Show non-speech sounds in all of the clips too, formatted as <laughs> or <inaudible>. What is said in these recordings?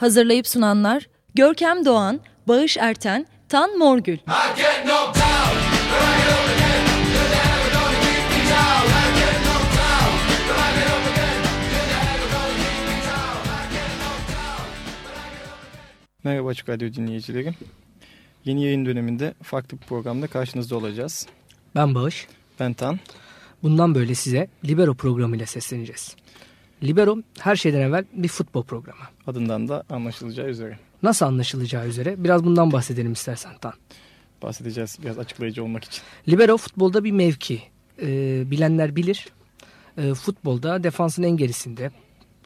Hazırlayıp sunanlar Görkem Doğan, Bağış Erten, Tan Morgül. Merhaba Açık Radyo dinleyicileri. Yeni yayın döneminde farklı bir programda karşınızda olacağız. Ben Bağış. Ben Tan. Bundan böyle size Libero programıyla sesleneceğiz. Libero her şeyden evvel bir futbol programı. Adından da anlaşılacağı üzere. Nasıl anlaşılacağı üzere biraz bundan bahsedelim istersen Tan. Bahsedeceğiz biraz açıklayıcı olmak için. Libero futbolda bir mevki. Ee, bilenler bilir. Ee, futbolda defansın en gerisinde.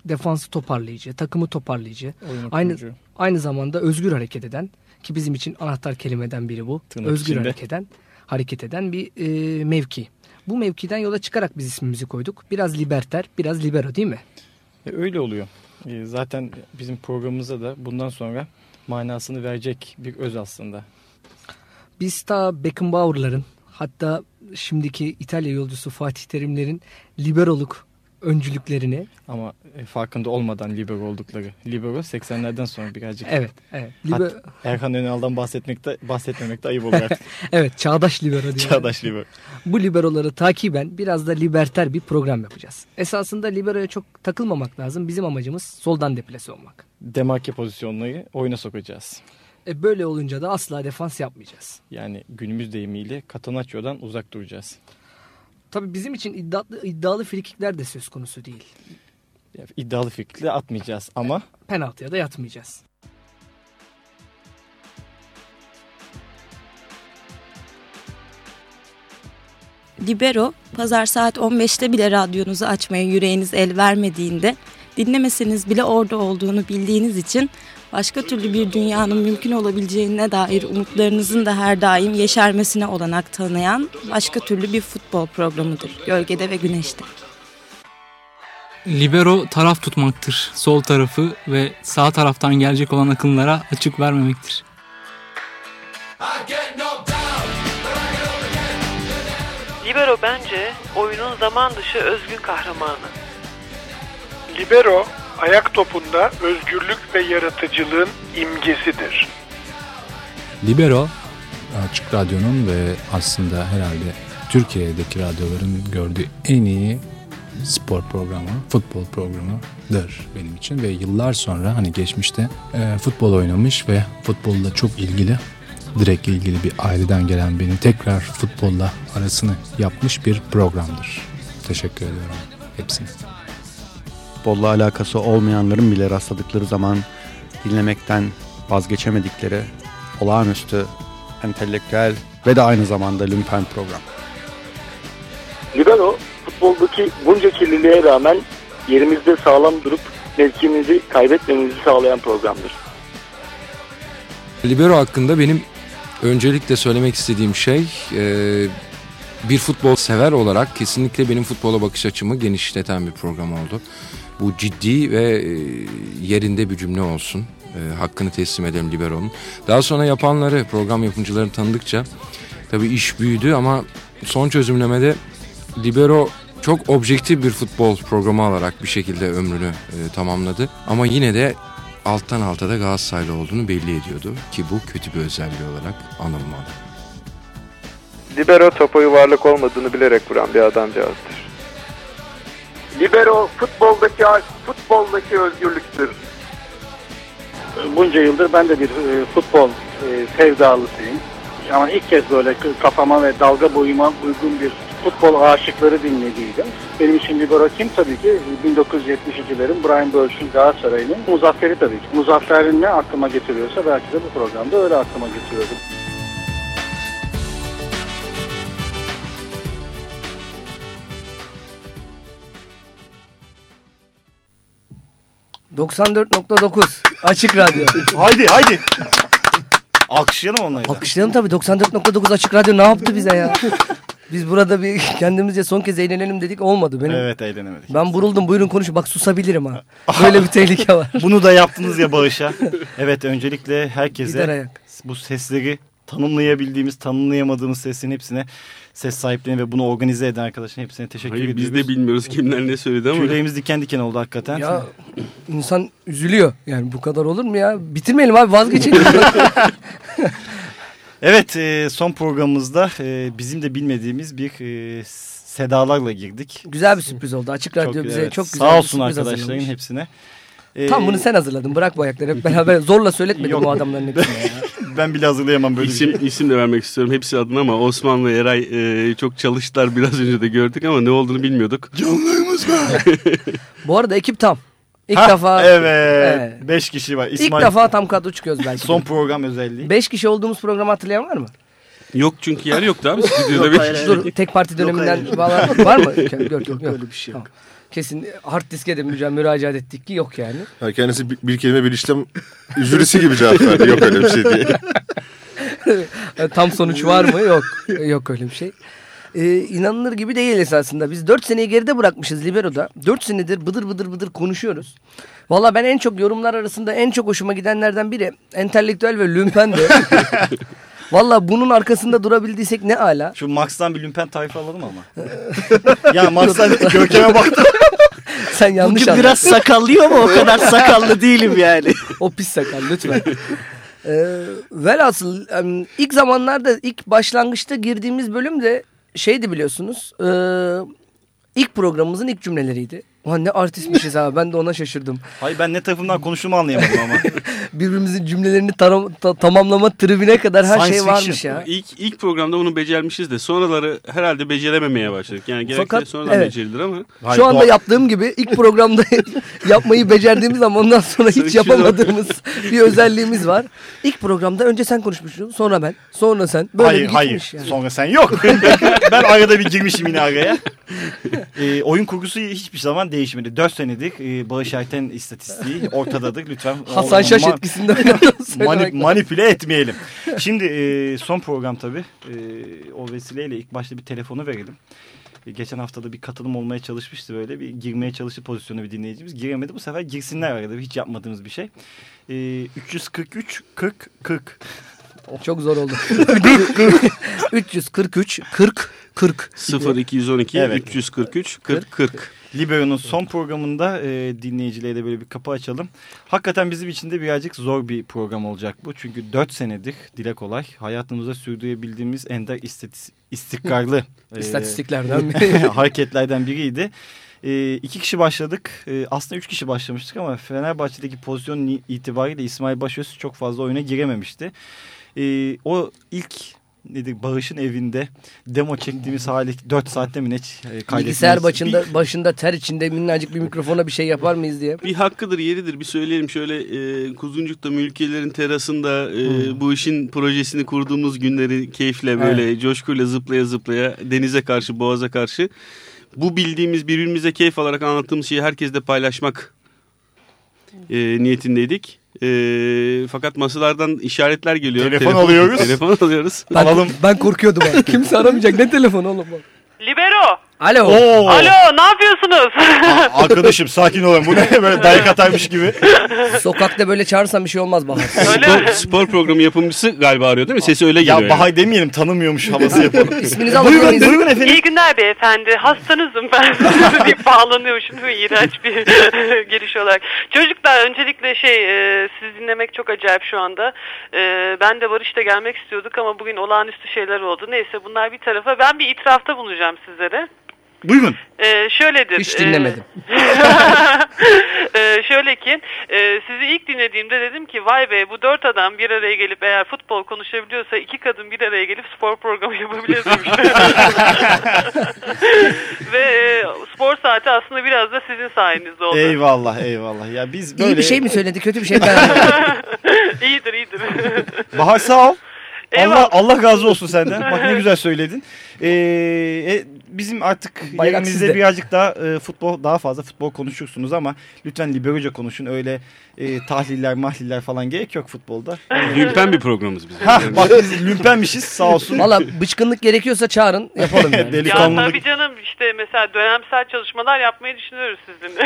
Defansı toparlayıcı, takımı toparlayıcı. Aynı, kurucu. aynı zamanda özgür hareket eden ki bizim için anahtar kelimeden biri bu. Tırnak özgür içinde. hareket eden, hareket eden bir e, mevki. Bu mevkiden yola çıkarak biz ismimizi koyduk. Biraz liberter, biraz libero değil mi? E, öyle oluyor. E, zaten bizim programımıza da bundan sonra manasını verecek bir öz aslında. Biz ta Beckenbauer'ların hatta şimdiki İtalya yolcusu Fatih Terimler'in liberoluk öncülüklerini Ama e, farkında olmadan libero oldukları. Libero 80'lerden sonra birazcık. evet evet Hat- liber- Erkan Önal'dan bahsetmekte, bahsetmemekte ayıp olur artık. <laughs> evet çağdaş libero diyor. Çağdaş libero. Bu liberoları takiben biraz da liberter bir program yapacağız. Esasında liberoya çok takılmamak lazım. Bizim amacımız soldan deplase olmak. Demarke pozisyonları oyuna sokacağız. E böyle olunca da asla defans yapmayacağız. Yani günümüz deyimiyle Catenaccio'dan uzak duracağız. Tabii bizim için iddialı, iddialı frikikler de söz konusu değil. İddialı fikirle atmayacağız ama Penaltıya da yatmayacağız. Libero, pazar saat 15'te bile radyonuzu açmaya yüreğiniz el vermediğinde, dinlemeseniz bile orada olduğunu bildiğiniz için başka türlü bir dünyanın mümkün olabileceğine dair umutlarınızın da her daim yeşermesine olanak tanıyan başka türlü bir futbol programıdır. Gölgede ve güneşte. Libero taraf tutmaktır. Sol tarafı ve sağ taraftan gelecek olan akımlara açık vermemektir. Libero bence oyunun zaman dışı özgün kahramanı. Libero ayak topunda özgürlük ve yaratıcılığın imgesidir. Libero Açık Radyo'nun ve aslında herhalde Türkiye'deki radyoların gördüğü en iyi spor programı, futbol programıdır benim için ve yıllar sonra hani geçmişte e, futbol oynamış ve futbolla çok ilgili direkt ilgili bir aileden gelen benim tekrar futbolla arasını yapmış bir programdır. Teşekkür ediyorum hepsine. Futbolla alakası olmayanların bile rastladıkları zaman dinlemekten vazgeçemedikleri olağanüstü, entelektüel ve de aynı zamanda lümpen program. Libero futboldaki bunca kirliliğe rağmen yerimizde sağlam durup mevkimizi kaybetmemizi sağlayan programdır. Libero hakkında benim öncelikle söylemek istediğim şey e, bir futbol sever olarak kesinlikle benim futbola bakış açımı genişleten bir program oldu. Bu ciddi ve e, yerinde bir cümle olsun. E, hakkını teslim edelim Libero'nun. Daha sonra yapanları, program yapımcılarını tanıdıkça tabii iş büyüdü ama son çözümlemede Libero çok objektif bir futbol programı alarak bir şekilde ömrünü e, tamamladı. Ama yine de alttan alta da Galatasaraylı olduğunu belli ediyordu ki bu kötü bir özelliği olarak anılmalı. Libero topa yuvarlak olmadığını bilerek vuran bir adamcağızdır. Libero futboldaki aşk, futboldaki özgürlüktür. Bunca yıldır ben de bir e, futbol e, sevdalısıyım. Ama ilk kez böyle kafama ve dalga boyuma uygun bir futbol aşıkları dinlediydim. Benim için Libero kim? Tabii ki 1972'lerin Brian Bölç'ün Galatasaray'ın muzafferi tabii ki. Muzaffer'in ne aklıma getiriyorsa belki de bu programda öyle aklıma getiriyordu. 94.9 Açık Radyo. <laughs> haydi haydi. Alkışlayalım onları. Alkışlayalım tabii 94.9 Açık Radyo ne yaptı bize ya? Biz burada bir kendimizce son kez eğlenelim dedik olmadı. Benim, Evet eğlenemedik. Ben vuruldum buyurun konuşun bak susabilirim ha. Böyle bir tehlike var. <laughs> Bunu da yaptınız ya bağışa. Evet öncelikle herkese bu sesleri tanımlayabildiğimiz, tanımlayamadığımız sesin hepsine ses sahiplerine ve bunu organize eden arkadaşın hepsine teşekkür Hayır, ediyoruz. biz de bilmiyoruz kimler ne söyledi ama. Tüylerimiz diken diken oldu hakikaten. Ya insan üzülüyor. Yani bu kadar olur mu ya? Bitirmeyelim abi vazgeçelim. <laughs> Evet e, son programımızda e, bizim de bilmediğimiz bir e, sedalarla girdik. güzel bir sürpriz oldu. Açık Radyo Çok, bize evet, çok güzel Sağ olsun arkadaşların hazırlamış. hepsine. E, Tam bunu sen hazırladın. Bırak bu ayakları hep beraber. Zorla söyletmedim Yok. bu adamların hepsine ya. <laughs> ben bile hazırlayamam böyle isim, bir şey. isim de vermek istiyorum hepsi adına ama Osman ve Eray e, çok çalıştılar biraz önce de gördük ama ne olduğunu bilmiyorduk. Canlıyımız mı? <laughs> Bu arada ekip tam. İlk Hah, defa Evet. Evet. Beş kişi var. İlk İsmail, defa tam kadro çıkıyoruz belki. son program özelliği. Beş kişi olduğumuz programı hatırlayan var mı? Yok çünkü yer yoktu abi <laughs> stüdyoda. bir- Dur tek parti döneminden hayır. bağlan var mı? Yok yok yok. Öyle bir şey yok. Tamam. Kesin hard diske de müracaat ettik ki yok yani. Ha, kendisi bir, bir kelime bir işlem jürisi gibi cevap verdi. Yok öyle bir şey diye. <laughs> Tam sonuç var mı? Yok. Yok öyle bir şey. Ee, inanılır gibi değil esasında. Biz 4 seneyi geride bırakmışız Libero'da. 4 senedir bıdır bıdır bıdır konuşuyoruz. Valla ben en çok yorumlar arasında en çok hoşuma gidenlerden biri entelektüel ve lümpendi. <laughs> Valla bunun arkasında durabildiysek ne ala. Şu Max'tan bir lümpen tayfa alalım ama. <laughs> ya Max'tan Görkem'e baktım. <laughs> Sen yanlış Bugün anladın. biraz sakallıyor ama o kadar sakallı değilim yani. <laughs> O pis sakal lütfen. Ee, velhasıl ilk zamanlarda ilk başlangıçta girdiğimiz bölüm de şeydi biliyorsunuz. E, ilk programımızın ilk cümleleriydi. Ulan ne artistmişiz abi ben de ona şaşırdım. Hayır ben ne tarafından konuştuğumu anlayamadım ama. <laughs> Birbirimizin cümlelerini taram- ta- tamamlama tribüne kadar her Science şey varmış fiction. ya. İlk, ilk programda bunu becermişiz de sonraları herhalde becerememeye başladık. Yani genellikle Fakat, sonradan evet. becerilir ama. Hayır, Şu anda doğa- yaptığım gibi ilk programda <laughs> yapmayı becerdiğimiz ama ondan sonra hiç yapamadığımız bir özelliğimiz var. İlk programda önce sen konuşmuştun sonra ben sonra sen böyle hayır hayır. yani. Sonra sen yok. <laughs> ben arada bir girmişim yine araya. Ee, oyun kurgusu hiçbir zaman değişmedi. 4 senedir e, Barış Erten istatistiği <laughs> ortadadır. Lütfen Hasan Şaş Ma- etkisinde oynadığını söylemek mani- manipüle etmeyelim. Şimdi e, son program tabii. E, o vesileyle ilk başta bir telefonu verelim. E, geçen haftada bir katılım olmaya çalışmıştı böyle. Bir girmeye çalıştı pozisyona bir dinleyicimiz. Giremedi. Bu sefer girsinler arada. Hiç yapmadığımız bir şey. E, 343 40 40. Çok zor oldu. 343 40 40 0 212 Evet. 343 40 40. Libero'nun son programında e, dinleyicilere de böyle bir kapı açalım. Hakikaten bizim için de birazcık zor bir program olacak bu. Çünkü 4 senedir dile kolay hayatımızda sürdürebildiğimiz ender istikrarlı <laughs> e, İstatistiklerden <laughs> hareketlerden biriydi. E, iki kişi başladık. E, aslında üç kişi başlamıştık ama Fenerbahçe'deki pozisyon itibariyle İsmail Başöz çok fazla oyuna girememişti. E, o ilk nedir Bağış'ın evinde demo çektiğimiz hali 4 saatte mi ne e, Bilgisayar başında başında ter içinde minnacık bir mikrofona bir şey yapar mıyız diye. Bir hakkıdır yeridir bir söyleyelim şöyle e, Kuzuncuk'ta mülkelerin terasında e, bu işin projesini kurduğumuz günleri keyifle böyle coşkuyla zıplaya zıplaya denize karşı boğaza karşı bu bildiğimiz birbirimize keyif alarak anlattığımız şeyi herkesle paylaşmak e, niyetindeydik. E, fakat masalardan işaretler geliyor. Telefon alıyoruz. <laughs> Telefon alıyoruz. Ben, Alalım. ben korkuyordum. <laughs> Kimse aramayacak. Ne telefonu oğlum? Libero. Alo. Oo. Alo ne yapıyorsunuz? Arkadaşım sakin olun. Bu ne böyle dayak <laughs> atarmış gibi. Sokakta böyle çağırsan bir şey olmaz Bahar. spor, spor programı yapımcısı galiba arıyor değil mi? Sesi öyle geliyor. Ya Bahay demeyelim tanımıyormuş havası <laughs> yapalım. İsminizi alabilir buyurun, buyurun efendim. İyi günler beyefendi. Hastanızım ben. <laughs> deyip bağlanıyorum şimdi iğrenç bir geliş olarak. Çocuklar öncelikle şey e, sizi dinlemek çok acayip şu anda. E, ben de Barış'ta gelmek istiyorduk ama bugün olağanüstü şeyler oldu. Neyse bunlar bir tarafa. Ben bir itirafta bulunacağım sizlere. Buyurun. Ee, şöyledir. Hiç dinlemedim. <laughs> Ee, şöyle ki e, sizi ilk dinlediğimde dedim ki vay be bu dört adam bir araya gelip eğer futbol konuşabiliyorsa iki kadın bir araya gelip spor programı yapabilirmiş. <laughs> Ve e, spor saati aslında biraz da sizin sayenizde oldu. Eyvallah eyvallah. Ya biz böyle... İyi bir şey mi söyledi kötü bir şey mi? <laughs> iyidir iyidir. Bahar sağ ol. Allah, Eyvallah. Allah razı olsun senden. Bak ne güzel söyledin. Ee, e, bizim artık Bayrak yerimizde sizde. birazcık daha e, futbol daha fazla futbol konuşursunuz ama lütfen liberoca konuşun. Öyle e, tahliller mahliller falan gerek yok futbolda. <laughs> Lümpen bir programımız bizim. Ha bak biz lümpenmişiz sağ olsun. Valla bıçkınlık gerekiyorsa çağırın yapalım yani. <laughs> Ya Delikanlılık. tabii canım işte mesela dönemsel çalışmalar yapmayı düşünüyoruz sizinle.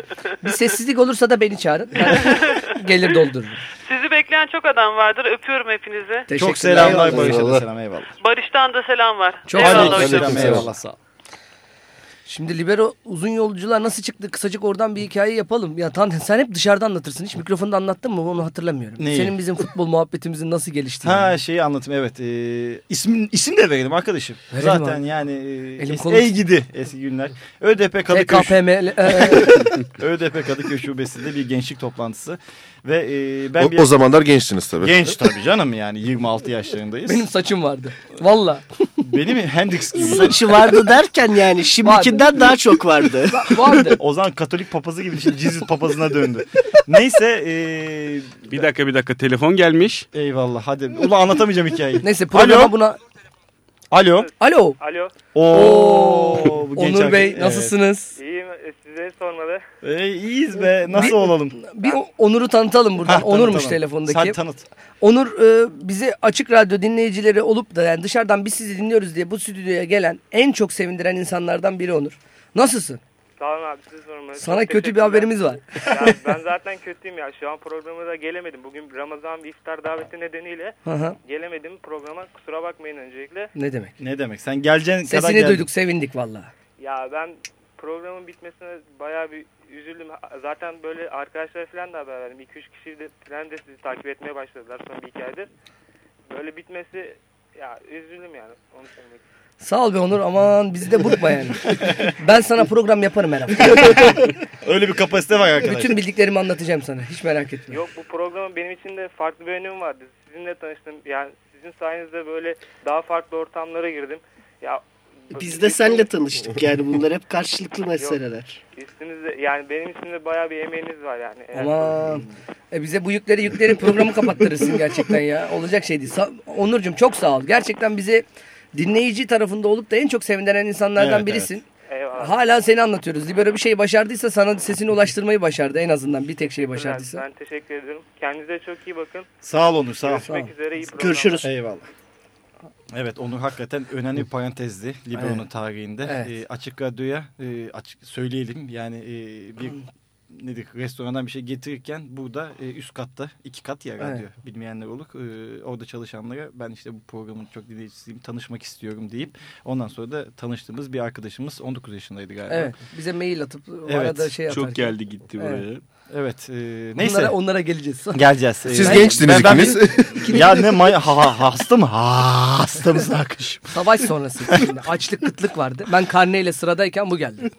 <laughs> Bir sessizlik olursa da beni çağırın. Ben gelir doldururum. Sizi bekleyen çok adam vardır. Öpüyorum hepinizi. Çok selamlar Barış'a da selam eyvallah. Barış'tan da selam var. Çok Eyvallah aleyküm hocam. eyvallah sağ ol. Şimdi libero uzun yolcular nasıl çıktı? Kısacık oradan bir hikaye yapalım. Ya Tan sen hep dışarıda anlatırsın. Hiç mikrofonda anlattın mı? Onu hatırlamıyorum. Neyi? Senin bizim futbol muhabbetimizin nasıl geliştiğini. Ha şeyi anlatayım evet. Ee, isim, isim de verelim arkadaşım. Verelim Zaten abi. yani Elim e, kolum- ey gidi eski günler. ÖDP Kadıköy. TKPM. <laughs> ÖDP Kadıköy Şubesi'nde bir gençlik toplantısı. Ve e, ben O, bir... o zamanlar gençtiniz tabii. Genç tabii canım yani 26 yaşlarındayız. Benim saçım vardı. Valla. Benim Hendrix gibi. Saçı vardı derken yani şimdikinden daha çok vardı. vardı. O zaman Katolik papazı gibi şimdi Jesus papazına döndü. Neyse. E, Bir dakika bir dakika telefon gelmiş. eyvallah hadi. Ulan anlatamayacağım hikayeyi. Neyse programa Alo. buna... Alo. Alo. Alo. Oo, bu genç Onur Bey nasılsınız? İyiyim. e, Size sormalı. E, iyiyiz be. Nasıl olalım? Bir Onur'u tanıtalım buradan. Ha, Onur'muş tanıtalım. telefondaki. Sen tanıt. Onur e, bizi açık radyo dinleyicileri olup da yani dışarıdan biz sizi dinliyoruz diye bu stüdyoya gelen en çok sevindiren insanlardan biri Onur. Nasılsın? Sağ olun abi size sormalı. Sana Çok kötü bir haberimiz var. Ya, <laughs> ben zaten kötüyüm ya. Şu an programa da gelemedim. Bugün Ramazan bir iftar daveti nedeniyle hı. gelemedim programa. Kusura bakmayın öncelikle. Ne demek? Ne demek? Sen geleceğin kadar Sesini duyduk sevindik valla. Ya ben programın bitmesine bayağı bir üzüldüm. Zaten böyle arkadaşlar falan da haber verdim. 2-3 kişi de falan de sizi takip etmeye başladılar son bir iki aydır. Böyle bitmesi ya üzüldüm yani. Onu söylemek Sağ ol be Onur aman bizi de bıkma yani. ben sana program yaparım her hafta. <laughs> Öyle bir kapasite var arkadaşlar. Bütün bildiklerimi anlatacağım sana hiç merak etme. Yok bu programın benim için de farklı bir önemi vardı. Sizinle tanıştım. Yani sizin sayenizde böyle daha farklı ortamlara girdim. Ya Biz de seninle tanıştık yani bunlar hep karşılıklı meseleler. üstünüzde yani benim üstümde bayağı bir emeğiniz var yani. Aman. E bize bu yükleri yükleri programı kapattırırsın gerçekten ya. Olacak şey değil. Sa- Onurcuğum çok sağ ol. Gerçekten bizi dinleyici tarafında olup da en çok sevindiren insanlardan Evet, birisin. Eyvallah. Hala seni anlatıyoruz. Libero bir şey başardıysa sana sesini ulaştırmayı başardı en azından. Bir tek şey başardıysa. Ben teşekkür ederim. Kendinize çok iyi bakın. Sağ ol Onur sağ ol. Görüşmek üzere. iyi programlar. Eyvallah. Evet Onur hakikaten önemli bir parantezdi Libero'nun Evet. tarihinde. Evet. Ee, açık radyoya e, açık söyleyelim yani e, bir <clears throat> nedir restorandan bir şey getirirken burada e, üst katta iki kat ya radyo Evet. bilmeyenler olur. E, orada çalışanlara ben işte bu programın çok dinleyicisiyim tanışmak istiyorum deyip ondan sonra da tanıştığımız bir arkadaşımız 19 yaşındaydı galiba. Evet. Bize mail atıp o Evet. arada şey atarken. Çok geldi gitti Evet. buraya. Evet. e, neyse. Onlara, onlara geleceğiz. <laughs> Geleceğiz. Siz Ben- gençtiniz ben- ben- ikiniz. <laughs> ya ne may ha, ha- hasta mı? Ha, hasta mısın arkadaşım? Savaş sonrası. Şimdi açlık kıtlık vardı. Ben karneyle sıradayken bu geldi.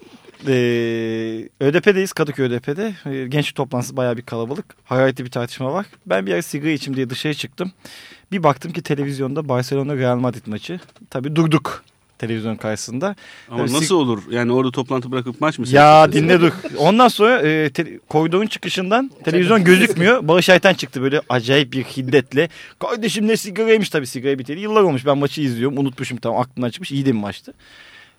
Ee, ÖDP'deyiz Kadıköy ÖDP'de. Ee, gençlik toplantısı bayağı bir kalabalık. Hararetli bir tartışma var. Ben bir ara sigara içeyim diye dışarı çıktım. Bir baktım ki televizyonda Barcelona Real Madrid maçı. Tabii durduk televizyon karşısında. Ama Tabii nasıl olur? Yani orada toplantı bırakıp maç mı Ya dinle dur. Ondan sonra e, te- koridorun çıkışından televizyon gözükmüyor. Barış Ayten çıktı böyle acayip bir hiddetle. Kardeşim ne sigaraymış tabii sigara biteli. Yıllar olmuş ben maçı izliyorum. Unutmuşum tamam aklımdan çıkmış. İyi de bir maçtı.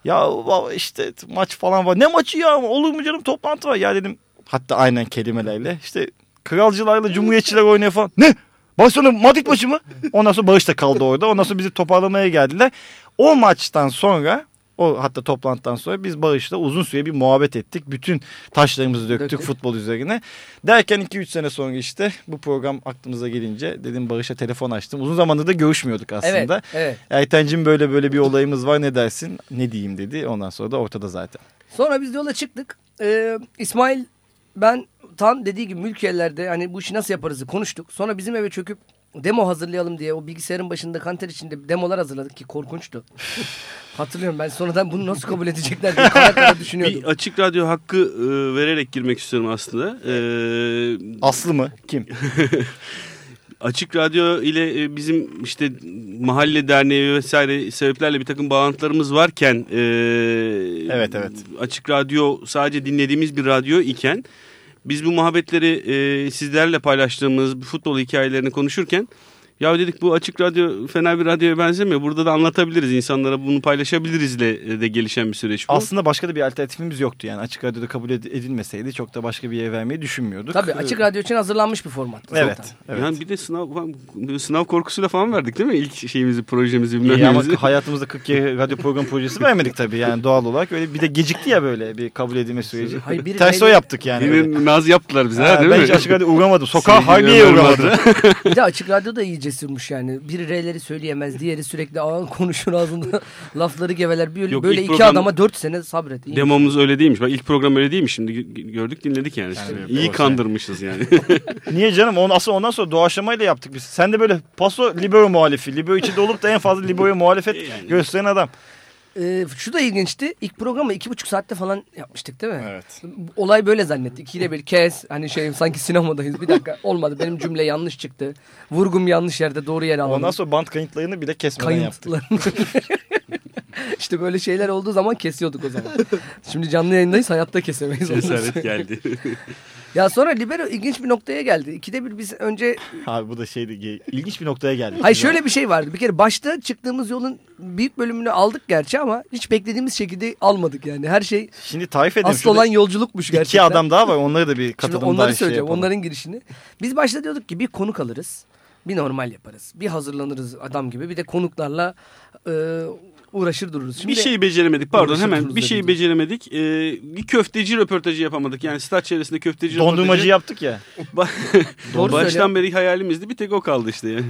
Ya işte maç falan var. Ne maçı ya? Olur mu canım toplantı var. Ya dedim hatta aynen kelimelerle. İşte kralcılarla cumhuriyetçiler oynuyor falan. Ne? Barcelona Madrid maçı mı? Ondan sonra Barış da kaldı orada. Ondan sonra bizi toparlamaya geldiler. O maçtan sonra o hatta toplantıdan sonra biz Barış'la uzun süre bir muhabbet ettik. Bütün taşlarımızı döktük, Döktük. futbol üzerine. Derken 2-3 sene sonra işte bu program aklımıza gelince dedim Barış'a telefon açtım. Uzun zamandır da görüşmüyorduk aslında. Evet, evet. Aytencim böyle böyle bir olayımız var ne dersin? Ne diyeyim dedi. Ondan sonra da ortada zaten. Sonra biz yola çıktık. Ee, İsmail ben Tan dediği gibi mülkiyelerde hani bu işi nasıl yaparızı konuştuk. Sonra bizim eve çöküp demo hazırlayalım diye o bilgisayarın başında kanter içinde demolar hazırladık ki korkunçtu. <laughs> Hatırlıyorum ben sonradan bunu nasıl kabul edecekler diye kara kara <laughs> düşünüyordum. Bir açık radyo hakkı e, vererek girmek istiyorum aslında. Ee, Aslı mı? Kim? <laughs> Açık Radyo ile e, bizim işte mahalle derneği vesaire sebeplerle bir takım bağlantılarımız varken e, Evet, evet. Açık Radyo sadece dinlediğimiz bir radyo iken biz bu muhabbetleri e, sizlerle paylaştığımız futbol hikayelerini konuşurken Ya dedik bu açık radyo fena bir radyoya benzemiyor. Burada da anlatabiliriz insanlara bunu paylaşabiliriz de, de gelişen bir süreç bu. Aslında başka da bir alternatifimiz yoktu yani açık radyoda kabul ed- edilmeseydi çok da başka bir yere vermeyi düşünmüyorduk. Tabii açık radyo için hazırlanmış bir format. Evet. zaten. evet. Yani bir de sınav sınav korkusuyla falan verdik değil mi? İlk şeyimizi, projemizi, İyi ama bilmem hayatımızda 40 kere radyo program projesi vermedik tabii yani doğal olarak. Öyle bir de gecikti ya böyle bir kabul edilme süreci. Hayır, biri Ters o yaptık yani. Yine naz yaptılar bize ha, değil ben mi? hiç açık radyo uğramadım. Sokağa Ömer uğramadım. Bir de açık radyo da iyi cesurmuş yani. Biri R'leri söyleyemez, diğeri sürekli ağır konuşur ağzında <laughs> lafları geveler. Böyle, Yok, böyle iki program- adama dört sene sabret. İyi. Demomuz öyle değilmiş. Bak ilk program öyle değilmiş. Şimdi gö- gördük dinledik yani. işte. Yani İyi doğru. kandırmışız yani. <laughs> Niye canım? Onu, asıl ondan sonra doğaçlamayla yaptık biz. Sen de böyle paso libero muhalifi. Libero içinde olup da en fazla libero muhalefet <laughs> gösteren adam. Ee, şu da ilginçti. İlk programı iki buçuk saatte falan yapmıştık değil mi? Evet. Olay böyle zannettik. İkiyle bir kes. Hani şey sanki sinemadayız. Bir dakika <laughs> olmadı. Benim cümle yanlış çıktı. Vurgum yanlış yerde doğru yere aldım. Ondan sonra bant kayıtlarını bile kesmeden yaptık. <laughs> <laughs> İşte böyle şeyler olduğu zaman kesiyorduk o zaman. Şimdi canlı yayındayız hayatta kesemeyiz. Cesaret geldi. <laughs> Ya sonra Libero ilginç bir noktaya geldi. İkide bir biz önce... Abi bu da şeydi ilginç bir noktaya geldik. Hayır şöyle bir şey vardı. Bir kere başta çıktığımız yolun büyük bölümünü aldık gerçi ama hiç beklediğimiz şekilde almadık yani. Her şey Şimdi tarif edelim. asıl olan yolculukmuş gerçekten. İki adam daha var onları da bir Şimdi katılımdan onları şey söyleyeceğim. yapalım. onların girişini. Biz başta diyorduk ki bir konuk alırız. Bir normal yaparız. Bir hazırlanırız adam gibi. Bir de konuklarla e, uğraşır dururuz. Şimdi, bir şey beceremedik pardon hemen bir şey dedim. beceremedik. Ee, bir köfteci röportajı yapamadık. Yani stat çevresinde köfteci Dondurmacı röportajı. yaptık ya. <laughs> Doğru Baştan beri hayalimizdi bir tek o kaldı işte yani.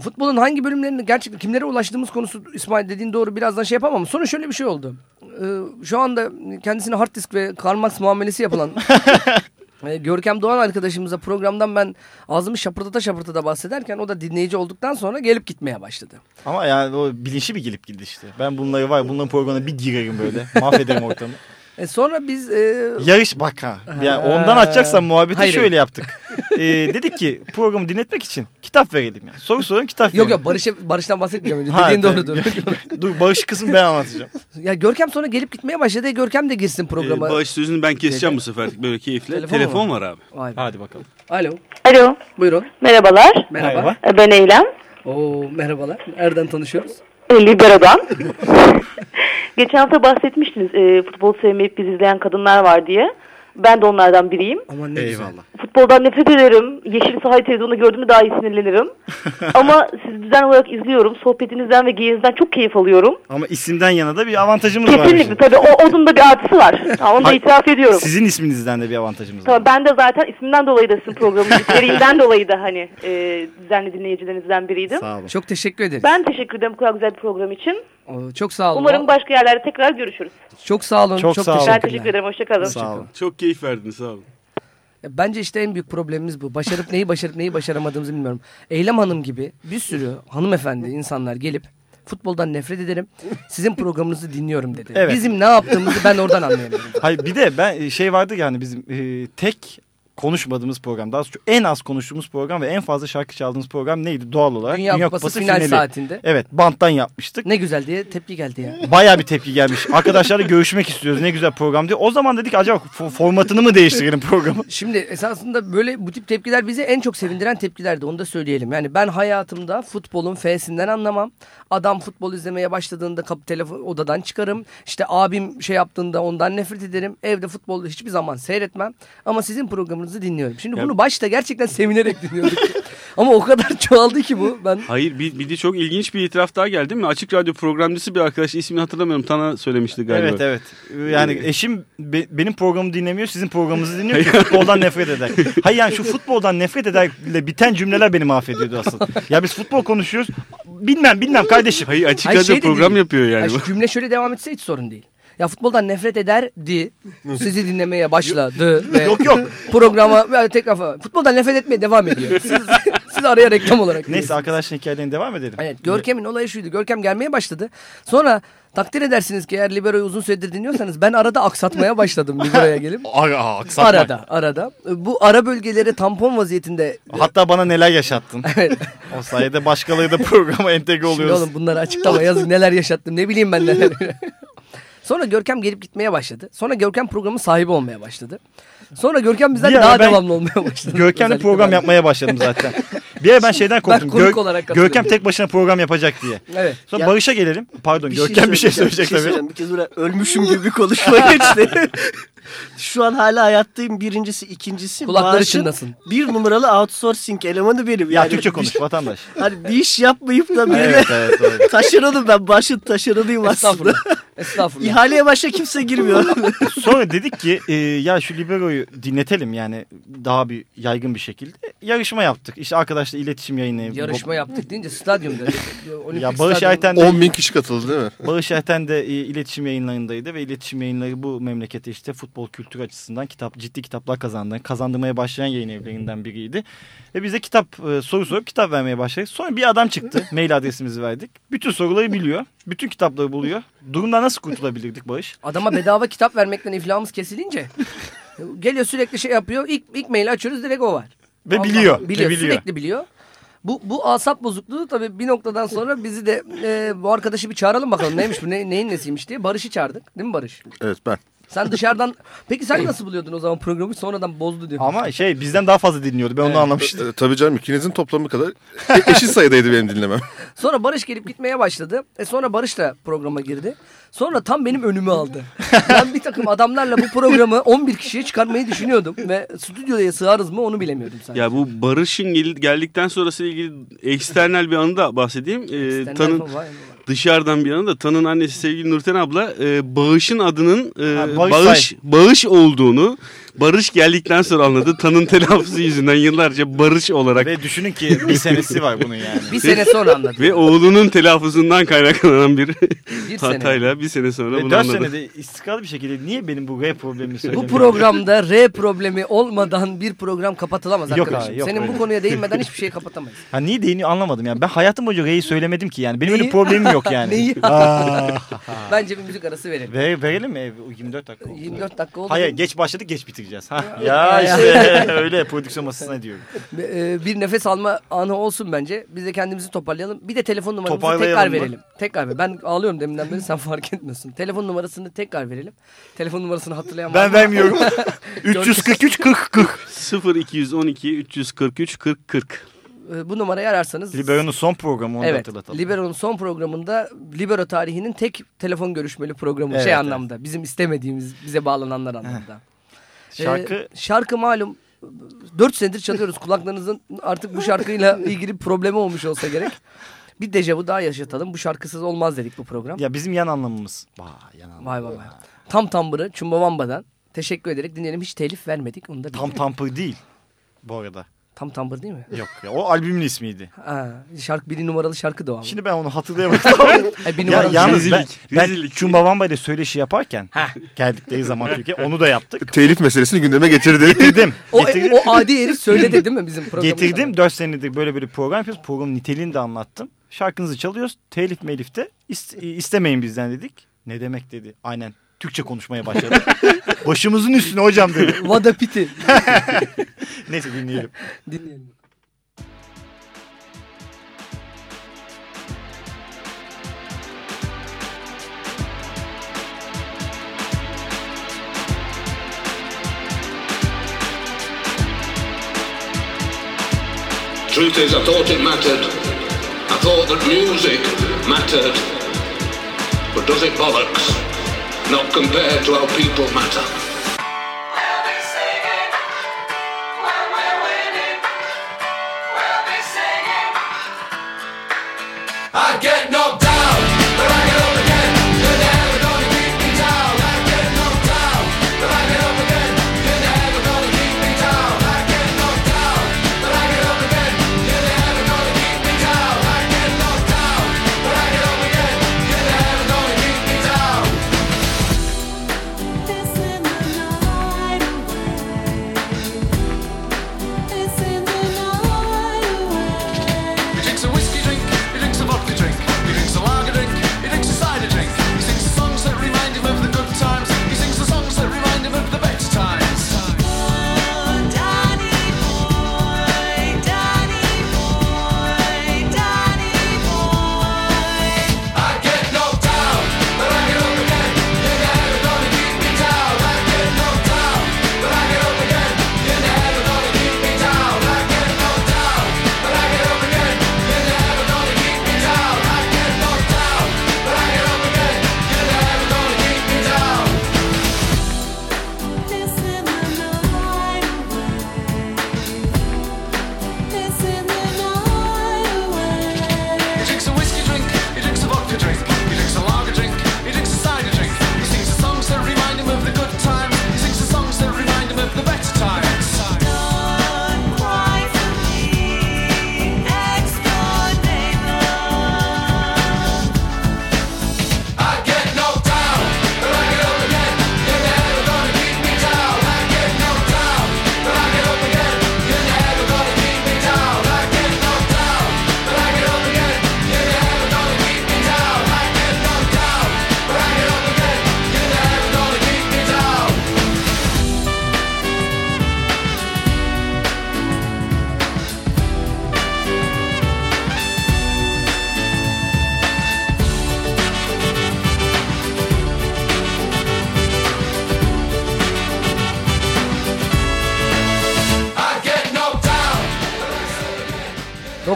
Futbolun hangi bölümlerinde gerçekten kimlere ulaştığımız konusu İsmail dediğin doğru birazdan şey yapamam ama sonra şöyle bir şey oldu. Ee, şu anda kendisine hard disk ve Karl Marx muamelesi yapılan <laughs> Görkem Doğan arkadaşımıza programdan ben ağzımı şapırtıda şapırtıda bahsederken o da dinleyici olduktan sonra gelip gitmeye başladı. Ama yani o bilinçli bir gelip gitti işte. Ben bunları var bunların programına bir girerim böyle. Mahvederim ortamı. <laughs> E sonra biz... e, Yarış bak ha. Yani ondan açacaksan muhabbeti Hayır. şöyle yaptık. Ee, dedik ki programı dinletmek için kitap verelim yani. Soru sorun kitap verelim. Yok yok Barış'a, Barış'tan bahsetmeyeceğim önce. Ha, Dediğin doğrudur. <laughs> Dur Barış kısmı ben anlatacağım. ya Görkem sonra gelip gitmeye başladı. Görkem de girsin programa. Ee, bağış sözünü ben keseceğim bu sefer böyle keyifle. Telefon Telefon, var abi. Vay be. Hadi bakalım. Alo. Alo. Buyurun. Merhabalar. Merhaba. E, Ben Eylem. Oo merhabalar. Nereden tanışıyoruz? E, Libero'dan. <laughs> Geçen hafta bahsetmiştiniz e, futbol sevmeyip bizi izleyen kadınlar var diye. Ben de onlardan biriyim. Aman ne Eyvallah. Futboldan nefret ederim. Yeşil sahayı televizyonda gördüğümde daha iyi sinirlenirim. <laughs> Ama sizi düzenli olarak izliyorum. Sohbetinizden ve geyiğinizden çok keyif alıyorum. Ama isimden yana da bir avantajımız var. Kesinlikle tabii o, onun da bir artısı var. Ha, onu da itiraf ediyorum. Sizin isminizden de bir avantajımız var. Tabii ben de zaten ismimden dolayı da sizin programın içeriğinden dolayı da hani e, düzenli dinleyicilerinizden biriydim. Sağ olun. Çok teşekkür ederiz. Ben teşekkür ederim bu kadar güzel bir program için. Oo, çok sağ olun. Umarım başka yerlerde tekrar görüşürüz. Çok sağ olun. Çok Çok, sağ olun. Ben teşekkür ederim. Hoşçakalın. Sağ olun. Çok keyif verdiniz sağ olun. Bence işte en büyük problemimiz bu. Başarıp neyi başarıp neyi başaramadığımızı bilmiyorum. Eylem Hanım gibi bir sürü hanımefendi insanlar gelip futboldan nefret ederim. Sizin programınızı dinliyorum dedi. Evet. Bizim ne yaptığımızı ben oradan anlayamıyorum. Hayır bir de ben şey vardı yani bizim e, tek konuşmadığımız program. Daha doğrusu en az konuştuğumuz program ve en fazla şarkı çaldığımız program neydi doğal olarak? Dünya, Kupası, final finali. saatinde. Evet banttan yapmıştık. Ne güzel diye tepki geldi ya. <laughs> Baya bir tepki gelmiş. Arkadaşlarla görüşmek istiyoruz. Ne güzel program diye. O zaman dedik acaba fo- formatını mı değiştirelim programı? <laughs> Şimdi esasında böyle bu tip tepkiler bizi en çok sevindiren tepkilerdi. Onu da söyleyelim. Yani ben hayatımda futbolun F'sinden anlamam. Adam futbol izlemeye başladığında kapı telefon odadan çıkarım. İşte abim şey yaptığında ondan nefret ederim. Evde futbolu hiçbir zaman seyretmem. Ama sizin programınızı dinliyorum. Şimdi Ya- bunu başta gerçekten sevinerek dinliyorduk. <laughs> Ama o kadar çoğaldı ki bu. Ben Hayır bir, bir de çok ilginç bir itiraf daha geldi mi? Açık Radyo programcısı bir arkadaş ismini hatırlamıyorum. Tana söylemişti galiba. Evet evet. Yani eşim be- benim programımı dinlemiyor, sizin programınızı dinliyor ki futboldan nefret eder. <laughs> Hayır yani şu futboldan nefret ederle biten cümleler beni mahvediyordu asıl. Ya biz futbol konuşuyoruz. Bilmem bilmem kardeşim. Hayır açık Hayır, radyo şey program değil. yapıyor yani. Ay, şu cümle şöyle devam etse hiç sorun değil. Ya futboldan nefret ederdi. Sizi dinlemeye başladı. ve Yok, yok. Programa yani tekrar futboldan nefret etmeye devam ediyor. <laughs> Siz, siz araya reklam olarak. Neyse arkadaşın hikayelerine devam edelim. Evet Görkem'in olayı şuydu. Görkem gelmeye başladı. Sonra takdir edersiniz ki eğer Libero'yu uzun süredir dinliyorsanız ben arada aksatmaya başladım Libero'ya gelip. <laughs> Ara, aksatma. Arada arada. Bu ara bölgeleri tampon vaziyetinde. Hatta bana neler yaşattın. <laughs> Evet. O sayede başkaları da programa entegre Şimdi oluyoruz. oğlum bunları açıklama yazın neler yaşattım ne bileyim ben neler. Sonra Görkem gelip gitmeye başladı. Sonra Görkem programın sahibi olmaya başladı. Sonra Görkem bizden Bir daha ben devamlı olmaya başladı. Görkem'le program ben. yapmaya başladım zaten. Bir ara ben <laughs> şeyden korktum. konuk Gör- olarak. Görkem tek başına program yapacak diye. Evet. Sonra Ya- Barış'a gelelim. Pardon Bir şey Görkem bir şey söyleyecek bir şey tabii. Bir kez buraya ölmüşüm gibi bir <laughs> konuşma geçti. <laughs> Şu an hala hayattayım. Birincisi, ikincisi. Kulakları çınlasın. Bir numaralı outsourcing elemanı benim. Ya Yani Türkçe bir- konuş vatandaş. Hani bir iş yapmayıp da böyle Evet, evet, taşeronum ben. Başın taşeronuyum aslında. Estağfurullah. İhaleye başka kimse girmiyor. <laughs> Sonra dedik ki e, ya şu Libero'yu dinletelim yani daha bir yaygın bir şekilde. Yarışma yaptık. İşte arkadaşlar iletişim yayını. Yarışma yaptık deyince stadyumda. <laughs> Olimpik Ya Barış stadyum- Ayten de 10 bin kişi katıldı değil mi? Barış Erten de e, iletişim yayınlarındaydı ve iletişim yayınları bu memlekete işte futbol kültürü açısından kitap ciddi kitaplar kazandı. Kazandırmaya başlayan yayın evlerinden biriydi. Ve bize kitap e, soru sorup kitap vermeye başladık. Sonra bir adam çıktı. <laughs> Mail adresimizi verdik. Bütün soruları biliyor. Bütün kitapları buluyor. Durumdan nasıl kurtulabilirdik Barış? Adama bedava kitap vermekten iflahımız kesilince. Geliyor sürekli şey yapıyor. İlk, ilk maili açıyoruz direkt o var. Ve Allah biliyor, Allah. ve Biliyor, biliyor. Sürekli biliyor. Bu, bu asap bozukluğu tabii bir noktadan sonra bizi de e, bu arkadaşı bir çağıralım bakalım neymiş bu ne, neyin nesiymiş diye. Barış'ı çağırdık değil mi Barış? Evet ben. Sen dışarıdan peki sen nasıl buluyordun o zaman programı sonradan bozdu diyor. Ama şey bizden daha fazla dinliyordu. Ben onu anlamıştım. E, tabii canım ikinizin toplamı kadar e- eşit sayıdaydı benim dinlemem. <laughs> Sonra Barış gelip gitmeye başladı. E sonra Barış da programa girdi. Sonra tam benim önümü aldı. Ben bir takım adamlarla bu programı 11 kişiye çıkarmayı düşünüyordum. Ve stüdyoya sığarız mı onu bilemiyordum sen. Ya bu Barış'ın gel- geldikten sonrasıyla ilgili eksternal bir anı da bahsedeyim. Ee, Tan'ın. Dışarıdan bir da Tan'ın annesi sevgili Nurten abla e, Bağış'ın adının e, Ha, Bağış Bağış. Bağış olduğunu Barış geldikten sonra anladı. Tan'ın telaffuzu yüzünden yıllarca Barış olarak Ve düşünün ki bir senesi var bunun yani. Bir sene sonra anladım. ve oğlunun telaffuzundan kaynaklanan bir, Bir sene. hatayla bir sene sonra Ve bunu 4 anladı. senede istikrarlı bir şekilde niye benim bu R problemimi Bu söylemiyorsun? programda R problemi olmadan bir program kapatılamaz Yok arkadaşım. abi, yok Senin bu öyle. konuya değinmeden hiçbir şey kapatamayız. Ha niye değiniyor anlamadım yani. Ben hayatım boyunca R'yi söylemedim ki yani. Benim öyle problemim yok yani. Neyi? <laughs> Bence bir müzik arası verelim. Ve verelim mi? 24 dakika oldu. 24 dakika oldu. Hayır geç başladık geç bitireceğiz. Ha. Ya. Ya işte <laughs> öyle prodüksiyon masasına diyorum. E, bir nefes alma anı olsun bence. Biz de kendimizi toparlayalım. Bir de telefon numaramızı tekrar mı? verelim. Tekrar ver. Ben ağlıyorum deminden beri sen fark etmiyorsun. Telefon numarasını tekrar verelim. Telefon numarasını hatırlayan var Ben vermiyorum. 343 40 40. 0212 343 40 40. E, Bu numarayı ararsanız Libero'nun son programı onu Evet. hatırlatalım. Libero'nun son programında Libero tarihinin tek telefon görüşmeli programı Evet, şey evet. anlamda. Bizim istemediğimiz bize bağlananlar anlamda. Şarkı Ee, şarkı malum 4 senedir çalıyoruz. Kulaklarınızın artık bu şarkıyla <laughs> ilgili problemi olmuş olsa gerek. Bir dejavu daha yaşatalım. Bu şarkısız olmaz dedik bu program. ya bizim yan anlamımız. Vay yan anlamı. Vay vay vay. Tam tambırı Chumbawamba'dan teşekkür ederek dinleyelim. Hiç telif vermedik. Onu da Tam tampır değil bu arada. Tam tambır değil mi? Yok ya o albümün ismiydi. Ha, şarkı bir numaralı şarkı da o ama. Şimdi ben onu hatırlayamadım. <laughs> Ay, bir ya numaralı yalnız ben, Rezillik, ben rezillik. Chumbawamba ile söyleşi yaparken geldikleri zaman Türkiye onu da yaptık. <laughs> Telif meselesini gündeme getirdi. Getirdim. <laughs> o, getirdim. o adi herif söyledi değil mi bizim programımızda? Getirdim 4 senedir böyle bir program yapıyoruz. Programın niteliğini de anlattım. Şarkınızı çalıyoruz. Telif melif de is- istemeyin bizden dedik. Ne demek dedi. Aynen Türkçe konuşmaya başladı. <laughs> Başımızın üstüne hocam dedi. <laughs> Vada piti. <laughs> Neyse dinleyelim. Dinleyelim. Truth is, I thought it mattered. I thought that music mattered. But does it bollocks? Not compared to how people matter.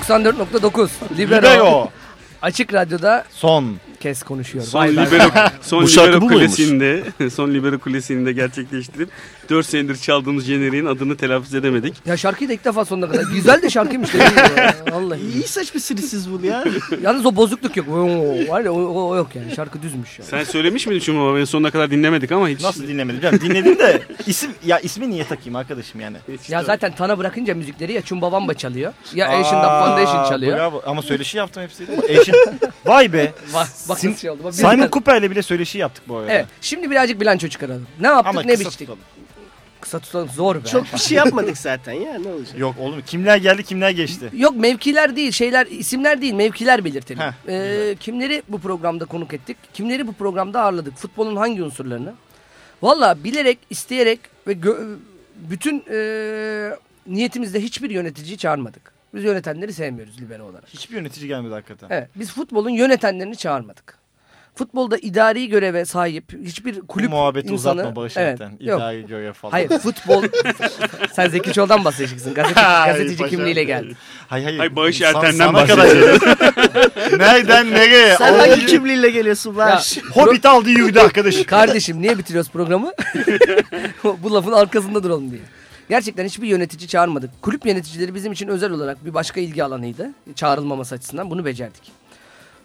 94.9 Libero. Libero. Açık Radyo'da son kez konuşuyor. Son Vay be. libero, <laughs> son Bu libero kulesinde, <laughs> son libero kulesinde gerçekleştirip 4 senedir çaldığımız jeneriğin adını telaffuz edemedik. Ya şarkıyı da ilk defa sonuna kadar. Güzel de şarkıymış. değil mi ya? Vallahi. İyi seçmişsiniz siz bunu ya. <laughs> Yalnız o bozukluk yok. Oo, Var ya o, o- yok yani. Şarkı düzmüş ya. Sen söylemiş miydin şu baba? Ben sonuna kadar dinlemedik ama hiç. Nasıl dinlemedim? canım? dinledim de isim ya ismi niye takayım arkadaşım yani? Ya zaten Tana bırakınca müzikleri ya Chumbawamba çalıyor. Ya Asian'dan Foundation çalıyor. Bravo. Ama söyleşi yaptım hepsiyle. Asian. Vay be. Bak, bak Sim- nasıl şey oldu. Bak, Simon biraz- Cooper'le bile söyleşi yaptık bu arada. Evet. Şimdi birazcık bilanço çıkaralım. Ne yaptık Ama ne kısa biçtik? tutalım. Kısa tutalım zor be. Çok bir şey yapmadık zaten ya ne olacak? Yok oğlum kimler geldi kimler geçti. Yok mevkiler değil şeyler isimler değil mevkiler belirtelim. Heh, Ee, kimleri bu programda konuk ettik? Kimleri bu programda ağırladık? Futbolun hangi unsurlarını? Valla bilerek, isteyerek ve gö- bütün ee, niyetimizde hiçbir yöneticiyi çağırmadık. Biz yönetenleri sevmiyoruz libero olarak. Hiçbir yönetici gelmedi hakikaten. Evet, biz futbolun yönetenlerini çağırmadık. Futbolda idari göreve sahip hiçbir kulüp Bu muhabbeti insanı... uzatma Barış Evet. İdari görev falan. Hayır futbol... <laughs> Sen Zeki Çol'dan bahsedeceksin. Gazete, gazeteci kimliğiyle Erten. geldi. Hayır hayır. Hayır, Barış Erten'den geliyor. <laughs> Nereden nereye? Sen O- hangi kimliğiyle geliyorsun Barış? Hobbit aldı yürüdü arkadaş. Kardeşim niye bitiriyoruz programı? <laughs> Bu lafın arkasında duralım diye. Gerçekten hiçbir yönetici çağırmadık. Kulüp yöneticileri bizim için özel olarak bir başka ilgi alanıydı. Çağrılmaması açısından bunu becerdik.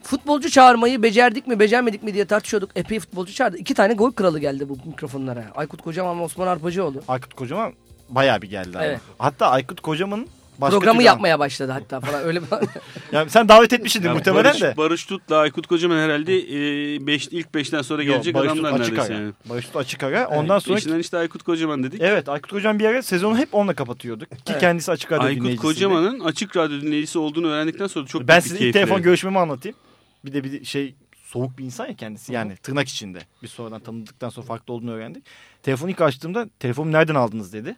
Futbolcu çağırmayı becerdik mi becermedik mi diye tartışıyorduk. Epey futbolcu çağırdı. İki tane gol kralı geldi bu mikrofonlara. Aykut Kocaman ve Osman Arpacıoğlu. Aykut Kocaman bayağı bir geldi ama. Evet. Hatta Aykut Kocaman'ın başka Programı türlü- yapmaya başladı hatta falan öyle bir... <laughs> Yani sen davet etmişsin Ya muhtemelen Barış, de. Barış Tut'la Aykut Kocaman herhalde e, beş, ilk 5'ten sonra Yok, gelecek Barış Tut adamlar açık neredeyse ara. yani. Barış Tut açık ara. Ondan sonra Peşinden işte Aykut Kocaman dedik. Evet Aykut Kocaman bir ara sezonu hep onunla kapatıyorduk. Ki Evet. kendisi açık radyo Aykut dinleyicisiydi. Kocaman'ın açık radyo dinleyicisi olduğunu öğrendikten sonra çok Ben size ilk telefon görüşmemi anlatayım. Bir de bir şey soğuk bir insan ya kendisi yani tırnak içinde. Biz sonradan tanıdıktan sonra farklı olduğunu öğrendik. Telefonu ilk açtığımda telefonu nereden aldınız dedi.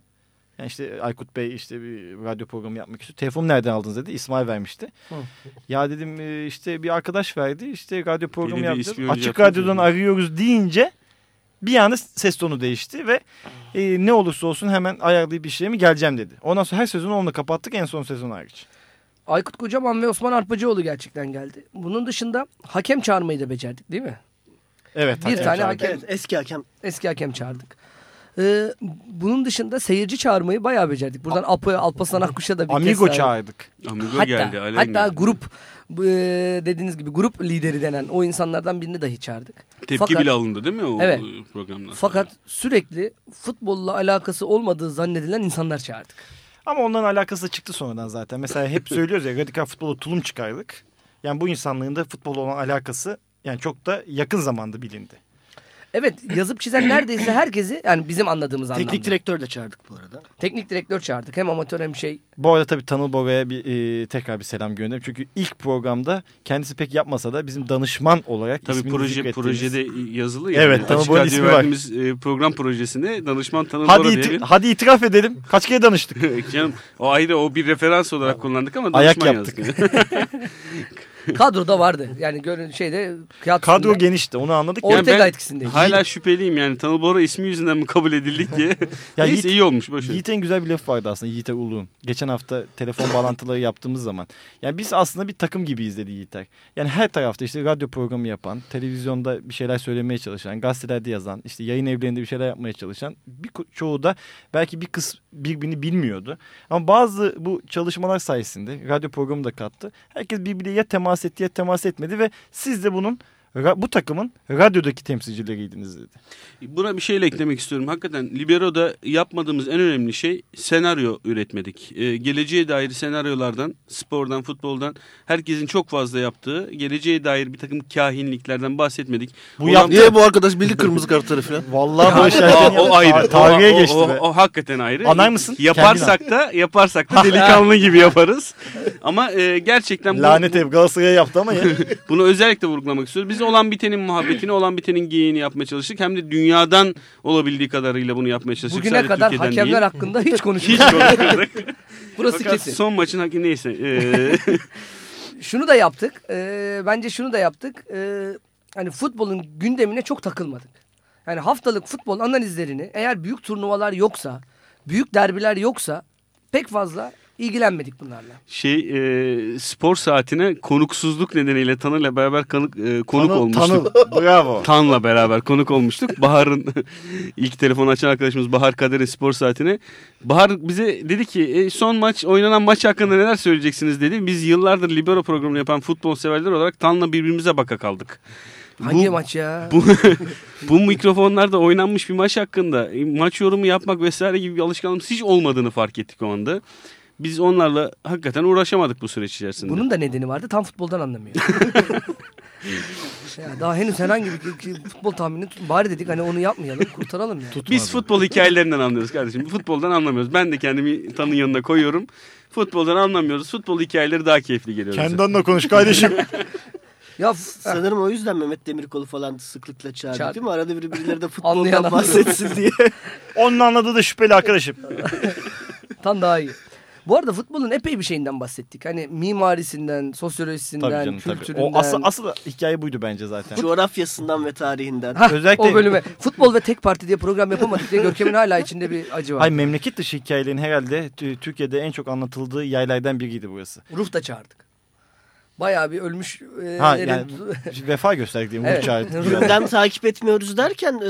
Yani işte Aykut Bey işte bir radyo programı yapmak istiyor. Telefonu nereden aldınız dedi. İsmail vermişti. Hı. Ya dedim e, işte bir arkadaş verdi. İşte radyo programı yapacağız. ispiyoncu Açık radyodan mı? arıyoruz deyince bir anda ses tonu değişti ve e, ne olursa olsun hemen ayarlayıp bir şey mi geleceğim dedi. Ondan sonra her sezonu onunla kapattık en son sezon hariç. Aykut Kocaman ve Osman Arpacıoğlu gerçekten geldi. Bunun dışında hakem çağırmayı da becerdik değil mi? Evet. Bir hakem tane çağırdık. hakem. Evet, eski hakem. Eski hakem çağırdık. Ee, bunun dışında seyirci çağırmayı bayağı becerdik. Buradan Apo, Alparslan Akkuş'a da bir Amigo kez çağırdık. Amigo Hatta, geldi. Alen hatta geldi. grup e, dediğiniz gibi grup lideri denen o insanlardan birini dahi çağırdık. Tepki Fakat- bile alındı değil mi o Evet. programdan sonra? Fakat sürekli futbolla alakası olmadığı zannedilen insanlar çağırdık. Ama onların alakası da çıktı sonradan zaten. Mesela hep söylüyoruz ya <laughs> radikal futbolu tulum çıkardık. Yani bu insanlığın da futbolla olan alakası yani çok da yakın zamanda bilindi. Evet yazıp çizen <clears throat> neredeyse herkesi yani bizim anladığımız anlamda. Teknik direktör de çağırdık bu arada. Teknik direktör çağırdık. Hem amatör hem şey. Bu arada tabii Tanıl Bora'ya bir e, tekrar bir selam gönderim. Çünkü ilk programda kendisi pek yapmasa da bizim danışman olarak Tabii ismini proje zikrettiğimiz- projede yazılı ya. Evet, Tanıl Bora'nın ismi var. e, program projesinde danışman Tanıl Hadi, Bora iti- diye bir... hadi itiraf edelim. Kaç kere danıştık. <laughs> Canım, o ayrı o bir referans olarak kullandık ama Ayak danışman yaptık. yazdık. <laughs> <laughs> Kadroda vardı. Yani görün şeyde kağıt Kadro üstünde. genişti onu anladık. Ortega Yani ben etkisindeydi. Hala şüpheliyim yani Tanıl Bora ismi yüzünden mi kabul edildik diye. <laughs> Ya Neyse Yiğit- iyi olmuş ver. Yiğit'in güzel bir lafı vardı aslında Yiğit'e Uluğ'un. Geçen hafta telefon bağlantıları yaptığımız zaman. Yani biz aslında bir takım gibiyiz dedi Yiğiter. Yani her tarafta işte radyo programı yapan, televizyonda bir şeyler söylemeye çalışan, gazetelerde yazan, işte yayın evlerinde bir şeyler yapmaya çalışan bir çoğu da belki bir kız birbirini bilmiyordu. Ama bazı bu çalışmalar sayesinde radyo programı da kattı. Herkes birbiriyle ya temas etti ya temas etmedi ve siz de bunun bu takımın radyodaki temsilcileriydiniz dedi. Buna bir şeyle eklemek istiyorum. Hakikaten Libero'da yapmadığımız en önemli şey senaryo üretmedik. Ee, geleceğe dair senaryolardan, spordan, futboldan herkesin çok fazla yaptığı, geleceğe dair bir takım kahinliklerden bahsetmedik. Bu Olan- yaptı- Niye bu arkadaş bildi kırmızı kartları falan? Vallahi Barış o, Erten o ayrı. Tarihe o, geçti o, o, o hakikaten ayrı. Anay mısın? Yaparsak da yaparsak da delikanlı gibi yaparız. Ama e, gerçekten bu, Lanet ev Galatasaray'a yaptı ama ya. <laughs> bunu özellikle vurgulamak istiyoruz. Biz olan bitenin muhabbetini, olan bitenin geyiğini yapmaya çalıştık. Hem de dünyadan olabildiği kadarıyla bunu yapmaya çalıştık. Bugüne Sadece kadar Türkiye'den hakemler değil. hakkında hiç Hiç konuşmadık. konuşmadık. <laughs> Burası Fakat kesin. son maçın hakkı neyse. Ee, <laughs> Şunu da yaptık. Ee, bence şunu da yaptık. Ee, hani futbolun gündemine çok takılmadık. Yani haftalık futbol analizlerini eğer büyük turnuvalar yoksa, büyük derbiler yoksa pek fazla ilgilenmedik bunlarla. Şey e, spor saatine konuksuzluk nedeniyle Tan'la beraber kanık, e, konuk Tanıl- olmuştuk. <laughs> Bravo. Tan'la beraber konuk olmuştuk. Bahar'ın <laughs> ilk telefonu açan arkadaşımız Bahar Kader'in spor saatine. Bahar bize dedi ki e, son maç oynanan maç hakkında neler söyleyeceksiniz dedi. Biz yıllardır libero programını yapan futbol severler olarak Tan'la birbirimize baka kaldık. Hangi maç ya? <laughs> Bu, bu mikrofonlarda oynanmış bir maç hakkında e, maç yorumu yapmak vesaire gibi bir alışkanlığımız hiç olmadığını fark ettik o anda. Biz onlarla hakikaten uğraşamadık bu süreç içerisinde. Bunun da nedeni vardı. Tam futboldan anlamıyor. <laughs> ya daha henüz herhangi bir futbol tahmini tut- bari dedik hani onu yapmayalım kurtaralım ya. Biz futbol hikayelerinden anlıyoruz kardeşim. Futboldan anlamıyoruz. Ben de kendimi tanın yanına koyuyorum. Futboldan anlamıyoruz. Futbol hikayeleri daha keyifli geliyor. adına konuş kardeşim. <laughs> Ya <laughs> sanırım o yüzden Mehmet Demirkol'u falan sıklıkla çağırdık Çağır- değil mi? Arada bir birileri de futboldan bahsetsin diye. Onun anladığı da şüpheli arkadaşım. Tam daha iyi. Bu arada futbolun epey bir şeyinden bahsettik. Hani mimarisinden, Tabii sosyolojisinden, canım tabii. kültüründen. O asıl, asıl hikaye buydu bence zaten. Coğrafyasından ve tarihinden. Hah, <laughs> Özellikle- o bölüme futbol ve tek parti diye program yapamadık diye Görkem'in hala içinde bir acı var. Hayır memleket dışı hikayelerin herhalde Türkiye'de en çok anlatıldığı yaylardan biriydi burası. Ruh da çağırdık. Bayağı bir ölmüş. e, Ha yani <laughs> vefa gösterdik diye. Evet. Gündem <laughs> takip etmiyoruz derken e,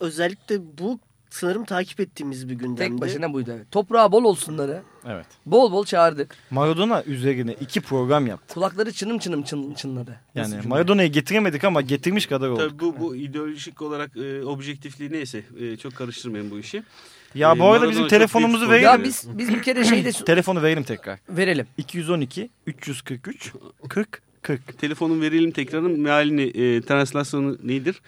özellikle bu sanırım takip ettiğimiz bir gündemdi. Tek başına buydu evet. Toprağa bol olsunları. Evet. Bol bol çağırdık. Maradona üzerine iki program yaptı. Kulakları çınım çınım çın, çınladı. Yani? Maradona'yı getiremedik ama getirmiş kadar oldu. Tabii bu, bu ideolojik olarak e, objektifliği neyse e, çok karıştırmayın bu işi. Ya E, bu arada Maradona bizim telefonumuzu verelim. Ya biz biz bir kere şeyde <clears throat> Telefonu verelim tekrar. verelim. 212 343 40 40. Telefonun verelim tekrarın mealini, e, translasyonu nedir?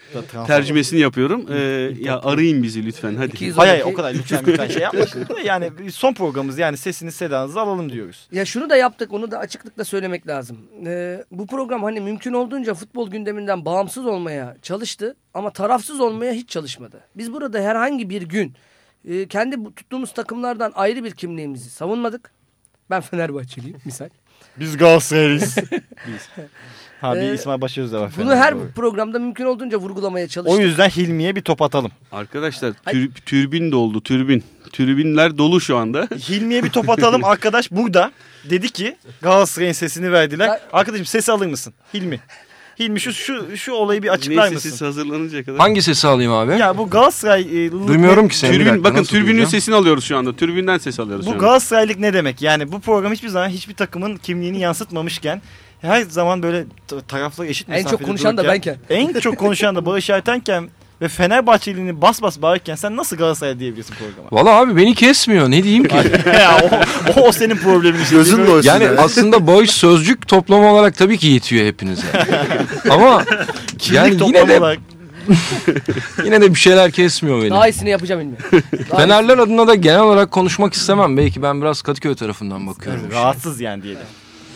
Tercümesini yapıyorum. E, ya arayın bizi lütfen hadi. 212 Hayır hayır o kadar lütfen lütfen şey yapma. <laughs> Yani son programımız yani sesiniz sedanızı alalım diyoruz. Ya şunu da yaptık onu da açıklıkla söylemek lazım. Ee, bu program hani mümkün olduğunca futbol gündeminden bağımsız olmaya çalıştı ama tarafsız olmaya hiç çalışmadı. Biz burada herhangi bir gün e, kendi tuttuğumuz takımlardan ayrı bir kimliğimizi savunmadık. Ben Fenerbahçeliyim misal. Biz Galatasaraylıyız. <laughs> Biz. Ha bir Ee, İsmail Başarız da var. Bunu her doğru. programda mümkün olduğunca vurgulamaya çalıştık. O yüzden Hilmi'ye bir top atalım. Arkadaşlar tür, türbin doldu türbin. Türbinler dolu şu anda. <laughs> Hilmi'ye bir top atalım. <laughs> Arkadaş burada dedi ki Galatasaray'ın sesini verdiler. Arkadaşım sesi alır mısın? Hilmi. Hilmi şu şu şu olayı bir açıklar Neyse mısın? siz hazırlanıncaya kadar. Hangi sesi alayım abi? Ya bu Galatasaray... e, Duymuyorum ki seni. bir Türbin, dakika, bakın türbünün duyacağım? sesini alıyoruz şu anda. Türbinden ses alıyoruz şu Bu. Galatasaraylık ne demek? Yani bu program hiçbir zaman hiçbir takımın kimliğini yansıtmamışken her zaman böyle ta- taraflar eşit En çok mesafede konuşan da dururken, En çok konuşan da Barış Ertenken ve Fenerbahçeli'ni bas bas bağırırken sen nasıl Galatasaray diyebilirsin programa? Valla abi beni kesmiyor ne diyeyim ki? <laughs> ya o, o, o senin problemin işte. Gözün doysun. Yani Evet. aslında bağış sözcük toplama olarak tabii ki yetiyor hepinize. <laughs> Ama Kimlik yani yine de olarak. <laughs> yine de bir şeyler kesmiyor beni. Daha iyisini yapacağım ilmi. Fenerler adına da genel olarak konuşmak istemem. Belki ben biraz Kadıköy tarafından bakıyorum. Rahatsız yani diyelim.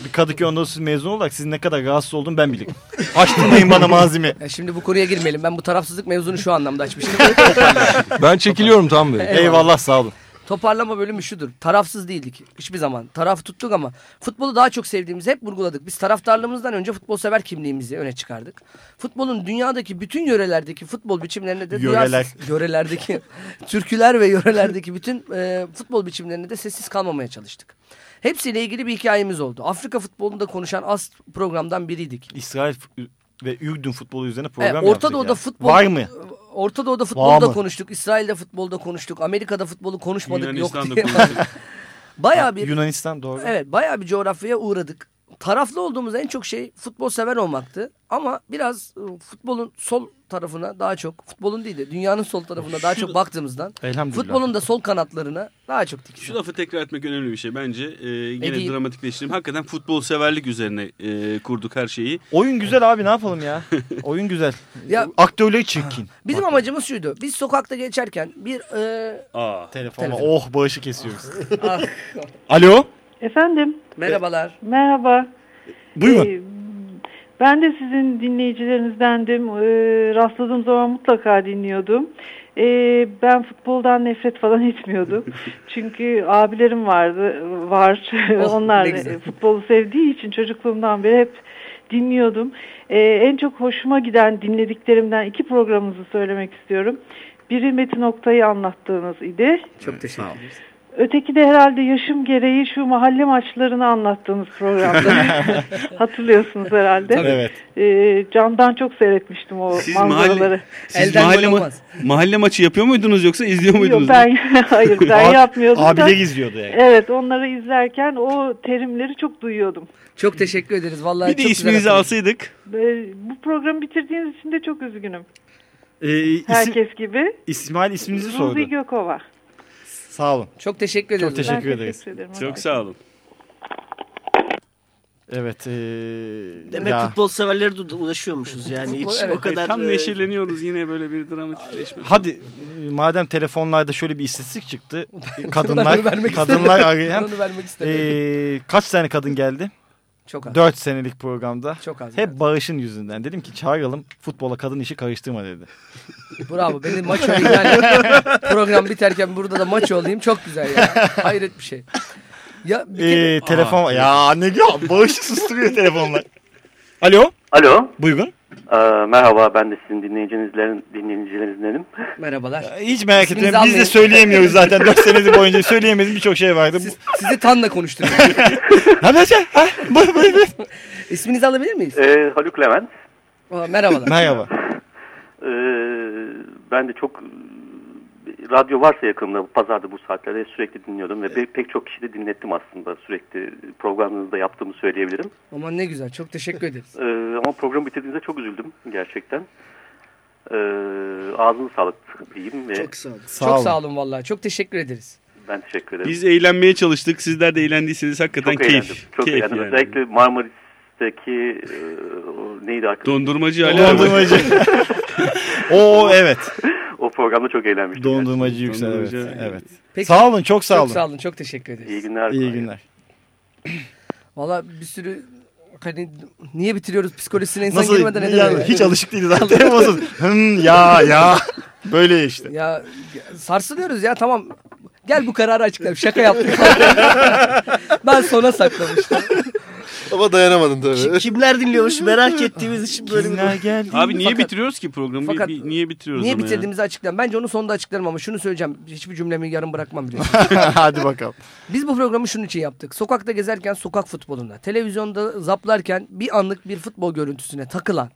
Bir Kadıköy siz mezun olarak sizin ne kadar rahatsız olduğunu ben bilirim. <laughs> Açtırmayın bana malzeme. Ya şimdi bu konuya girmeyelim. Ben bu tarafsızlık mevzunu şu anlamda açmıştım. <laughs> Ben çekiliyorum tam Bey. Eyvallah sağ olun. Toparlama bölümü şudur. Tarafsız değildik hiçbir zaman. Taraf tuttuk ama futbolu daha çok sevdiğimizi hep vurguladık. Biz taraftarlığımızdan önce futbol sever kimliğimizi öne çıkardık. Futbolun dünyadaki bütün yörelerdeki futbol biçimlerine de Yöreler. duyarsız- <laughs> yörelerdeki türküler ve yörelerdeki bütün e, futbol biçimlerine de sessiz kalmamaya çalıştık. Hepsiyle ilgili bir hikayemiz oldu. Afrika futbolunda konuşan az programdan biriydik. İsrail ve Ürdün futbolu üzerine E, program Orta yaptık Doğu'da yani. futbol Var mı? Orta Doğu'da futbolda mı? konuştuk. İsrail'de futbolda konuştuk. Amerika'da futbolu konuşmadık yok Yunanistan'da diye. konuştuk. <laughs> Bayağı bir Yunanistan doğru. Evet bayağı bir coğrafyaya uğradık. Taraflı olduğumuz en çok şey futbol sever olmaktı. Ama biraz e, futbolun sol tarafına daha çok, futbolun değil de dünyanın sol tarafına daha Şu- çok baktığımızdan Elhamdülillah. futbolun da sol kanatlarına daha çok dikiştik. Şu lafı tekrar etmek önemli bir şey bence. Ee, yine Edeyim. dramatikleştireyim. Hakikaten futbol severlik üzerine e, kurduk her şeyi. Oyun güzel abi ne yapalım ya? <laughs> Oyun güzel. Ya- Aktörleri çirkin. <sighs> Bizim amacımız şuydu. Biz sokakta geçerken bir... E, Aa. Telefonla Telefon. oh bağışı kesiyoruz. <laughs> ah, Alo? Efendim, merhabalar. merhaba. Buyurun. Ee, ben de sizin dinleyicilerinizdendim. Ee, rastladığım zaman mutlaka dinliyordum. Ee, ben futboldan nefret falan <laughs> etmiyordum. Çünkü abilerim vardı, var. Oh, <laughs> Onlar e, futbolu sevdiği için çocukluğumdan beri hep dinliyordum. Ee, en çok hoşuma giden dinlediklerimden iki programınızı söylemek istiyorum. Biri Metin Oktay'ı anlattığınız idi. Çok teşekkür ederiz. Öteki de herhalde yaşım gereği şu mahalle maçlarını anlattığımız programda. <laughs> Hatırlıyorsunuz herhalde. Tabii. Evet. Ee, camdan çok seyretmiştim o Siz manzaraları. mahalle, siz mahalle, ma- mahalle maçı yapıyor muydunuz yoksa izliyor muydunuz? Yok ben <laughs> hayır ben Abi- yapmıyordum. da- abiler izliyordu yani. Evet onları izlerken o terimleri çok duyuyordum. Çok teşekkür ederiz. Vallahi Bir de çok isminizi güzel alsaydık. Ee, bu programı bitirdiğiniz için de çok üzgünüm. Ee, isim- Herkes gibi. İsmail isminizi sordu. Ruzi Gökova. Sağ olun. Çok teşekkür Çok ederiz. teşekkür Ben ederiz. teşekkür ederim. Çok sağ olun. Evet. ee, Demek ya. futbol severlere de ulaşıyormuşuz yani. Hiç Evet, o kadar tam e, neşeleniyoruz yine böyle bir dramatikleşme. Hadi e, madem telefonlarda şöyle bir istatistik çıktı. <laughs> Kadınlar kadınlar arayan ee, kaç tane kadın geldi? Çok az. 4 senelik programda. Çok az. Hep bağışın yüzünden. Dedim ki çağıralım futbola kadın işi karıştırma dedi. <laughs> Bravo. Beni maç olayım yani. Program biterken burada da maç olayım. Çok güzel ya. Hayret bir şey. Ya bir kere- Ee, telefon ya ne diyor? Bağışı susturuyor telefonlar. Alo. Alo. Buyurun. Ee, merhaba ben de sizin dinleyicinizlerin dinleyicilerinizdenim. Merhabalar. Hiç merak etmeyin. Biz de söyleyemiyoruz zaten. <laughs> 4 senedir boyunca söyleyemediğimiz birçok şey vardı. Bu- Sizi Tan'la konuşturuyorum. <laughs> Hadi. Ha, buyur, buyur, buyur. İsminizi alabilir miyiz? Ee, Haluk Levent. Aa, merhabalar. Merhaba. Ee, ben de çok radyo varsa yakında pazarda bu saatlerde sürekli dinliyordum ve pe- pek çok kişi de dinlettim aslında sürekli programınızda yaptığımı söyleyebilirim. Aman ne güzel. Çok teşekkür ederiz. <laughs> Ee, ama programı bitirdiğinizde çok üzüldüm gerçekten. Ee, ağzınız sağlık diyeyim ve Çok sağ olun. Çok sağ olun vallahi. Çok teşekkür ederiz. ben teşekkür ederim. Biz eğlenmeye çalıştık. Sizler de eğlendiyseniz hakikaten çok keyif. eğlendim. Çok keyif eğlendim. yani. Özellikle Marmaris'teki e, o neydi arkadaşlar? Dondurmacı Ali Dondurmacı. Oo <laughs> <laughs> evet. Programda çok eğlenmiştim. Dondurmacı yüksel evet. Dondurmacı. evet. Peki. Sağ olun çok sağ Çok olun. sağ olun. Çok teşekkür ederiz. İyi günler. İyi günler. <clears throat> Valla bir sürü hani niye bitiriyoruz psikolojisine insan Nasıl girmeden yani, edemiyor. hiç alışık değiliz zaten. Hım, ya ya. Böyle işte. Ya sarsılıyoruz ya tamam. Gel bu kararı açıklayalım. Şaka yaptık. <laughs> ben sona saklamıştım. Ama dayanamadın tabii. Kim- Kimler dinliyormuş merak ettiğimiz için böyle bir... Kimler geldi? Abi niye Fakat- bitiriyoruz ki programı? Fakat- bir- niye bitiriyoruz Niye bitirdiğimizi açıklayalım. Bence onu sonunda açıklarım ama şunu söyleyeceğim. Hiçbir cümlemi yarım bırakmam biliyorsun. <laughs> Hadi bakalım. Biz bu programı şunun için yaptık. Sokakta gezerken sokak futbolunda, televizyonda zaplarken bir anlık bir futbol görüntüsüne takılan,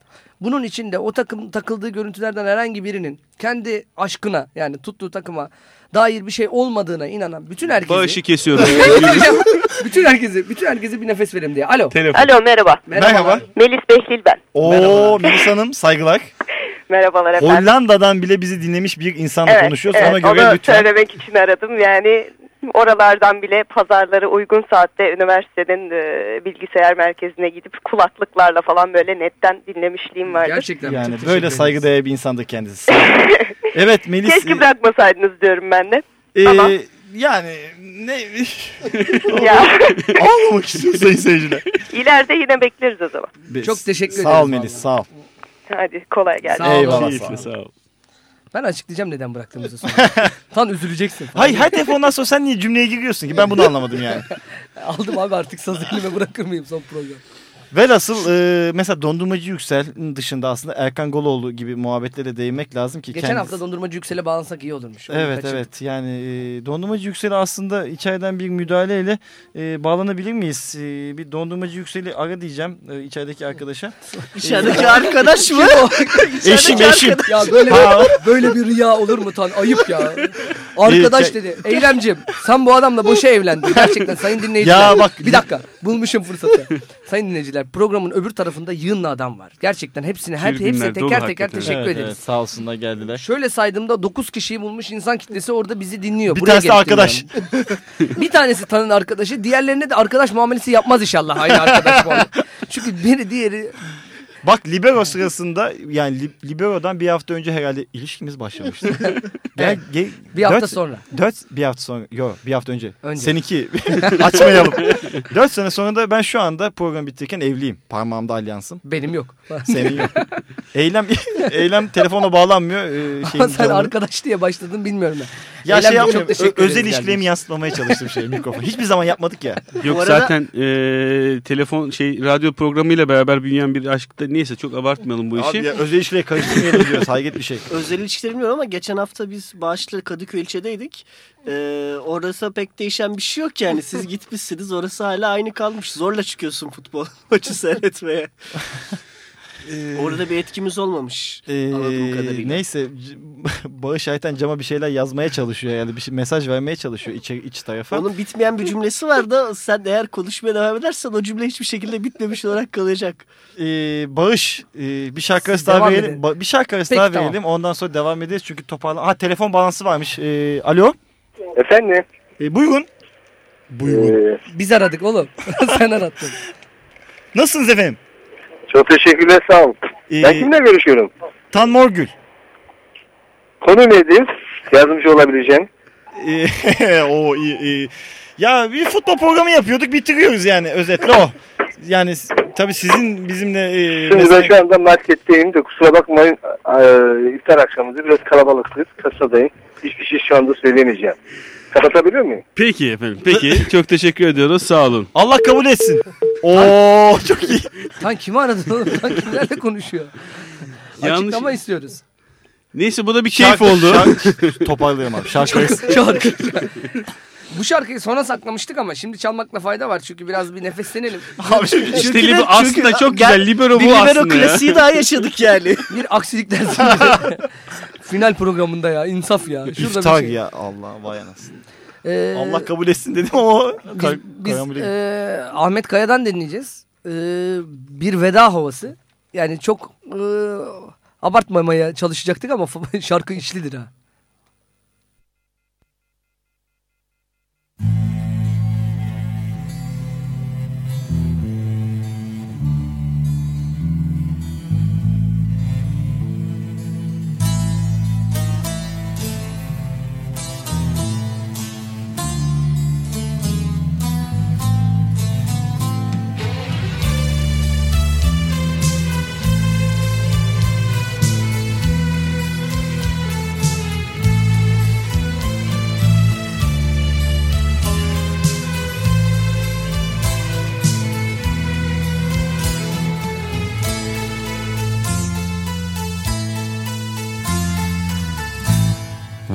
bunun için de o takım takıldığı görüntülerden herhangi birinin kendi aşkına yani tuttuğu takıma dair bir şey olmadığına inanan bütün herkesi... Bağışı kesiyoruz. <laughs> bütün herkesi, bütün herkese bir nefes verelim diye. Alo. Telefon. Alo merhaba. Merhaba. Melis Behlil ben. Oo Melis Hanım saygılar. <laughs> Merhabalar efendim. Hollanda'dan bile bizi dinlemiş bir insanla evet, konuşuyoruz. evet, Ona göre onu lütfen. söylemek için aradım. Yani oralardan bile pazarları uygun saatte üniversitenin e, bilgisayar merkezine gidip kulaklıklarla falan böyle netten dinlemişliğim vardı. Gerçekten. Yani böyle ederiz. saygıdeğer bir insandır kendisi. <laughs> evet Melis. Keşke bırakmasaydınız diyorum ben de. e, Ama yani ne <laughs> ya, <laughs> Anlamak istiyor sayın seyirciler. ileride yine bekleriz o zaman. Çok teşekkür Sağ ol ederiz Melis sağ ol. Hadi kolay gelsin. Sağ olun. Eyvallah, sağ ol. sağ ol. Ben açıklayacağım neden bıraktığımızı sonra. <laughs> Tan üzüleceksin. falan. Hayır her telefondan sonra sen niye cümleye giriyorsun ki? Ben bunu anlamadım yani. <laughs> Aldım abi artık saz elime bırakır mıyım son program? Velhasıl e, mesela dondurmacı Yüksel dışında aslında Erkan Goloğlu gibi muhabbetlere değinmek lazım ki. Geçen kendisi- hafta dondurmacı yüksele bağlansak iyi olurmuş. Onu Evet kaçırdım. evet yani e, dondurmacı Yüksel'i aslında içeriden bir müdahaleyle e, bağlanabilir miyiz? E, bir dondurmacı Yüksel'i ara diyeceğim e, içerideki arkadaşa. <laughs> <laughs> İçerideki arkadaş mı? Eşim eşim. Ya böyle böyle bir rüya olur mu tan? Ayıp ya. Arkadaş İyi, dedi. Eylemcim sen bu adamla boşa evlendin. Gerçekten sayın dinleyiciler. Ya bak- Bir dakika bulmuşum fırsatı. sayın dinleyiciler programın öbür tarafında yığınla adam var. Gerçekten hepsine her, hepsine teker teker hakikaten. teşekkür Evet, ederiz. evet, sağ olsunlar geldiler. Şöyle saydığımda 9 kişiyi bulmuş insan kitlesi orada bizi dinliyor. Bir Buraya tanesi arkadaş. <laughs> bir tanesi tanın arkadaşı. Diğerlerine de arkadaş muamelesi yapmaz inşallah aynı arkadaş muamelesi. <laughs> Çünkü biri diğeri Bak libero sırasında yani li- libero'dan bir hafta önce herhalde ilişkimiz başlamıştı. <laughs> Gel, gel, Bir hafta dört- sonra. Dört bir hafta sonra. Yok bir hafta önce. Önce. Seninki <laughs> açmayalım. dört sene sonra da ben şu anda program bitirirken evliyim. Parmağımda alyansım. benim yok. Senin yok. Eylem <laughs> eylem telefona bağlanmıyor. Ee, Ama şeyin sen canlı. arkadaş diye başladın bilmiyorum ben. Ya şey Eylemciğim, yapmıyorum. çok özel ilişkilerimi yansıtmamaya çalıştım şey mikrofon. Hiçbir zaman yapmadık ya. Yok Bu arada- zaten e, telefon şey radyo programıyla beraber büyüyen bir aşkta neyse çok abartmayalım bu işi. Abi ya özel işle karıştırmayalım diyor. Saygıt bir şey. <laughs> Özel ilişkileri bilmiyorum ama geçen hafta biz Bağışlı Kadıköy ilçedeydik. Ee, orası pek değişen bir şey yok yani. Siz gitmişsiniz orası hala aynı kalmış. Zorla çıkıyorsun futbol <laughs> maçı seyretmeye. Orada bir etkimiz olmamış. anladığım Ee, kadarıyla. neyse <laughs> Bağış Ayten cama bir şeyler yazmaya çalışıyor yani bir şey, mesaj vermeye çalışıyor iç, iç tarafa. Onun bitmeyen bir cümlesi var da sen eğer konuşmaya devam edersen o cümle hiçbir şekilde bitmemiş olarak kalacak. Ee, Bağış e, bir şarkı arası daha verelim. Ba- bir şarkı arası Peki, daha tamam. verelim. Ondan sonra devam ederiz çünkü toparlan. Ha telefon bağlantısı varmış. Ee, alo. Efendim? E, buyurun. Buyurun. Biz aradık oğlum. <laughs> Sen arattın. Nasılsınız efendim? Çok teşekkürler sağ olun. Ee, ben kimle görüşüyorum? Tan Morgül. Konu nedir? Yardımcı olabileceğim. Ee, <laughs> o iyi, iyi. Ya bir futbol programı yapıyorduk bitiriyoruz yani özetle o. Yani tabii sizin bizimle e, Şimdi mesela- ben şu anda marketteyim de kusura bakmayın e, iftar akşamıdır biraz kalabalıktır. Kasadayım. Hiçbir şey şu anda söyleyemeyeceğim. Kapatabiliyor muyum? Peki efendim. Peki <laughs> çok teşekkür ediyoruz. Sağ olun. Allah kabul etsin. Oo çok iyi. <laughs> Lan kimi aradın oğlum? Lan kimlerle konuşuyor? Yanlış- Açıklama istiyoruz. Neyse bu da bir keyif Şarkı- oldu. şarkı- <laughs> toparlayalım abi. Şarkı- <laughs> Şarkı. Bu şarkıyı sona saklamıştık ama şimdi çalmakla fayda var çünkü biraz bir nefeslenelim. Abi işte libe- aslında çok güzel. Libero bu bir libero aslında ya. klasiği daha yaşadık yani. bir aksilik dersi. Final programında ya insaf ya. Şurada İftar bir şey. ya Allah vay anasını. Ee, Allah kabul etsin dedim ama Biz, biz e, Ahmet Kaya'dan dinleyeceğiz. E, bir veda havası. Yani çok e, abartmamaya çalışacaktık ama <laughs> şarkı içlidir ha.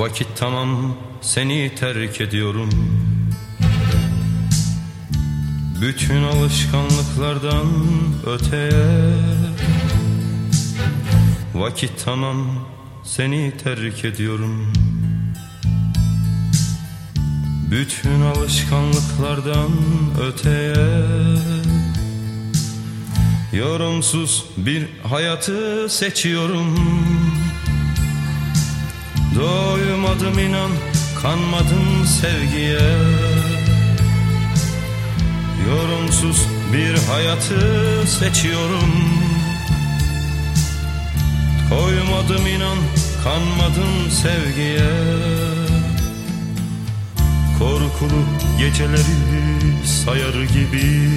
Vakit tamam seni terk ediyorum. Bütün alışkanlıklardan öteye. Vakit tamam seni terk ediyorum. Bütün alışkanlıklardan öteye. Yorumsuz bir hayatı seçiyorum Doymadım inan kanmadım sevgiye. Yorumsuz bir hayatı seçiyorum. Koymadım inan kanmadım sevgiye. Korkulu geceleri sayar gibi.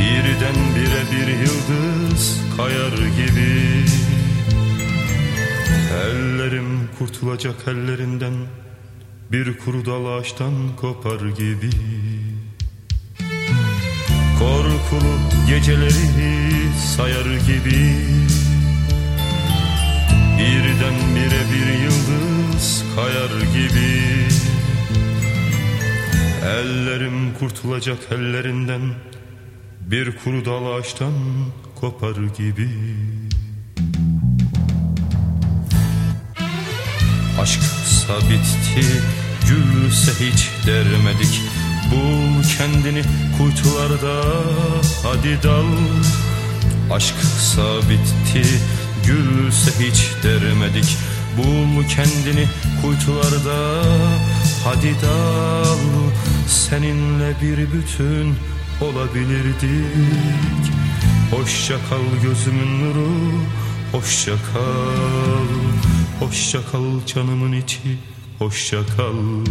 Birden bire bir yıldız kayar gibi Ellerim kurtulacak ellerinden Bir kuru dal ağaçtan kopar gibi. Korkulu geceleri sayar gibi. Birden bire bir yıldız kayar gibi. Ellerim kurtulacak ellerinden Bir kuru dal ağaçtan kopar gibi Aşksa bitti gülse hiç dermedik. Bul kendini kuytularda hadi dal. Aşksa bitti gülse hiç dermedik. Bul kendini kuytularda hadi dal. Seninle bir bütün olabilirdik. Hoşça kal gözümün nuru Hoşça kal Hoşça kal canımın içi Hoşça kal.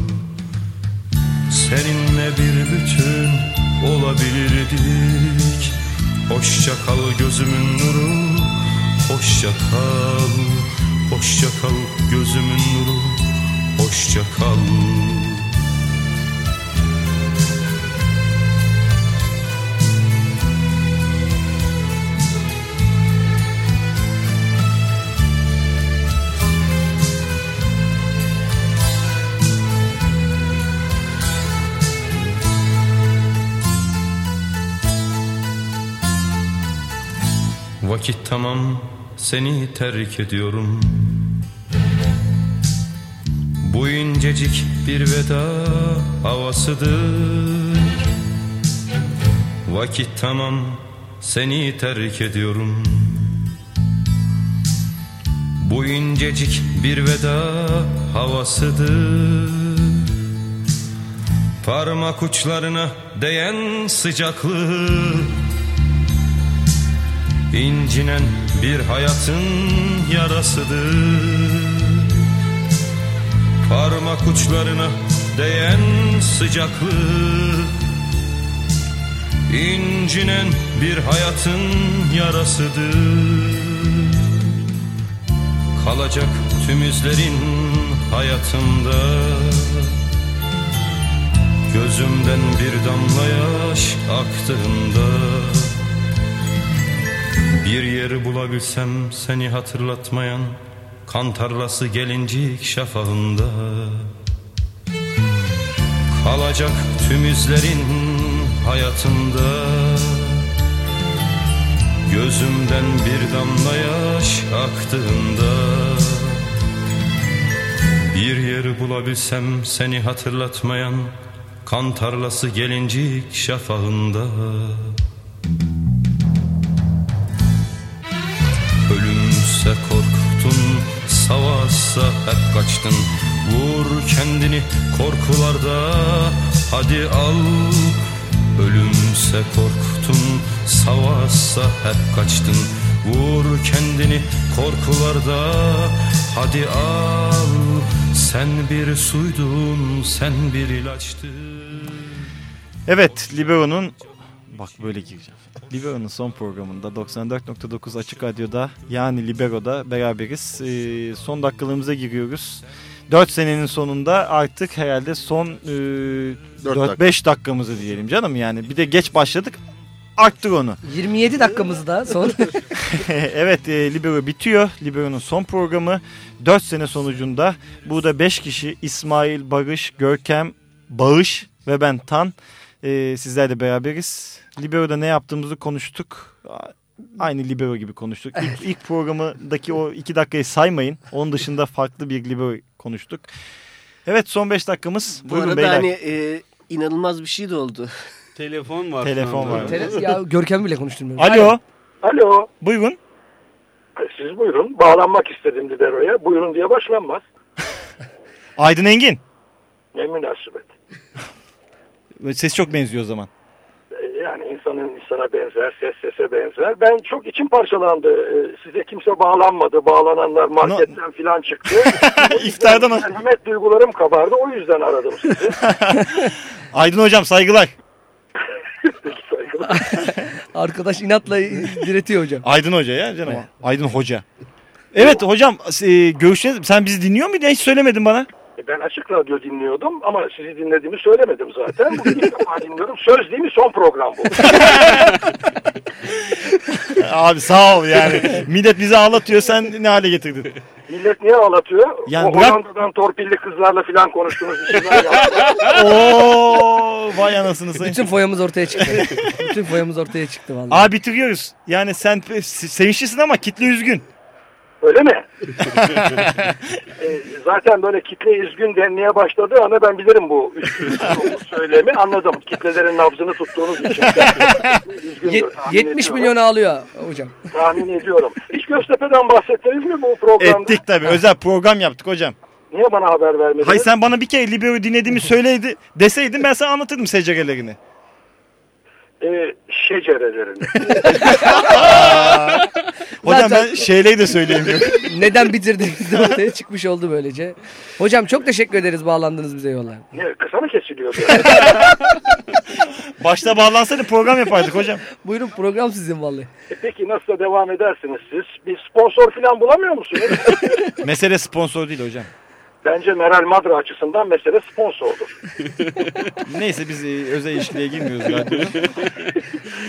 Seninle bir bütün olabilirdik. Hoşça kal gözümün nuru Hoşça kal. Hoşça kal gözümün nuru Hoşça kal Vakit tamam seni terk ediyorum. Bu incecik bir veda havasıdır. Vakit tamam seni terk ediyorum. Bu incecik bir veda havasıdır. Parmak uçlarına değen sıcaklığı incinen bir hayatın yarasıdır. Parmak uçlarına değen sıcaklığı incinen bir hayatın yarasıdır. Kalacak tüm izlerin hayatımda. Gözümden bir damla yaş aktığında Bir yeri bulabilsem seni hatırlatmayan Kan tarlası gelincik şafağında. Kalacak tüm izlerin hayatında Gözümden bir damla yaş aktığında. Bir yeri bulabilsem seni hatırlatmayan Kan tarlası gelincik şafağında Ölümse korktun Savaşsa hep kaçtın. Vur kendini korkularda Hadi al. Ölümse korktun Savaşsa hep kaçtın. Vur kendini korkularda Hadi al. Sen bir suydun Sen bir ilaçtın. Evet Libero'nun bak böyle gireceğim. Libero'nun son programında 94.9 Açık Radyo'da yani Libero'da beraberiz. Ee, son dakikalarımıza giriyoruz. 4 senenin sonunda artık herhalde son e, 4-5 dakikamızı diyelim canım yani. Bir de geç başladık arttık onu. 27 dakikamız da son. <laughs> <laughs> evet e, Libero bitiyor. Libero'nun son programı 4 sene sonucunda. Burada 5 kişi İsmail, Barış, Görkem, Bağış ve ben Tan. E, sizlerle beraberiz. Libero'da ne yaptığımızı konuştuk. Aynı Libero gibi konuştuk. İlk, ilk programındaki o 2 dakikayı saymayın. Onun dışında farklı bir Libero konuştuk. Evet son 5 dakikamız. Bu Buyurun arada beyler. hani e, inanılmaz bir şey de oldu. <laughs> Telefon var. Telefon var. Tele- <laughs> ya Görkem bile konuşturmuyor. Alo. Alo. Buyurun. Siz buyurun. Bağlanmak istedim Libero'ya. Buyurun diye başlanmaz. <laughs> Aydın Engin. Ne münasebet. Ses çok benziyor o zaman. Yani insanın insana benzer, ses sese benzer. Ben çok içim parçalandı. E, Size kimse bağlanmadı. Bağlananlar marketten filan çıktı. <laughs> İftardan Merhamet duygularım kabardı. O yüzden aradım sizi. <laughs> Aydın hocam saygılar. <laughs> Arkadaş inatla diretiyor hocam. Aydın Hoca ya canım. Aydın Hoca. Evet hocam e, görüşeceğiz. Sen bizi dinliyor muydun? Hiç söylemedin bana. E, Ben açık radyo dinliyordum ama sizi dinlediğimi söylemedim zaten. Bugün ilk defa <laughs> dinliyorum. Söz değil mi son program bu. <laughs> Abi sağ ol yani. Millet bizi ağlatıyor. Sen ne hale getirdin? Millet niye ağlatıyor? Yani o bırak- Hollanda'dan torpilli kızlarla filan konuştunuz. bir şeyler. <laughs> Oo vay anasını sayın. Bütün foyamız ortaya çıktı. Bütün foyamız ortaya çıktı vallahi. Abi bitiriyoruz. Yani sen sevinçlisin ama kitle üzgün. Öyle mi? <laughs> E, zaten böyle kitle üzgün denmeye başladı ama ben bilirim bu söylemi. Anladım. Kitlelerin nabzını tuttuğunuz için. <laughs> Üzgündür, Yet- tahmin 70 ediyorum. milyon ağlıyor hocam. Tahmin ediyorum. Hiç Göztepe'den bahsettiniz mi bu programda? Ettik tabii. Özel program yaptık hocam. Niye bana haber vermediniz? Hayır sen bana bir kere Libero'yu dinlediğimi söyleydi deseydin ben sana anlatırdım secerelerini. E, şecerelerini. <laughs> Hocam Zaten- ben şeyleri de söyleyemiyorum. <laughs> Neden bitirdiğimiz de ortaya çıkmış oldu böylece. Hocam çok teşekkür ederiz bağlandınız bize yollar. ne, kısa mı kesiliyor? <laughs> Başta bağlansaydı program yapardık hocam. Buyurun program sizin vallahi. E, peki nasıl devam edersiniz siz? Bir sponsor falan bulamıyor musunuz? Mesele sponsor değil hocam. Bence Meral Madra açısından mesele sponsordur. <laughs> Neyse biz e, özel ilişkilere girmiyoruz galiba. <laughs>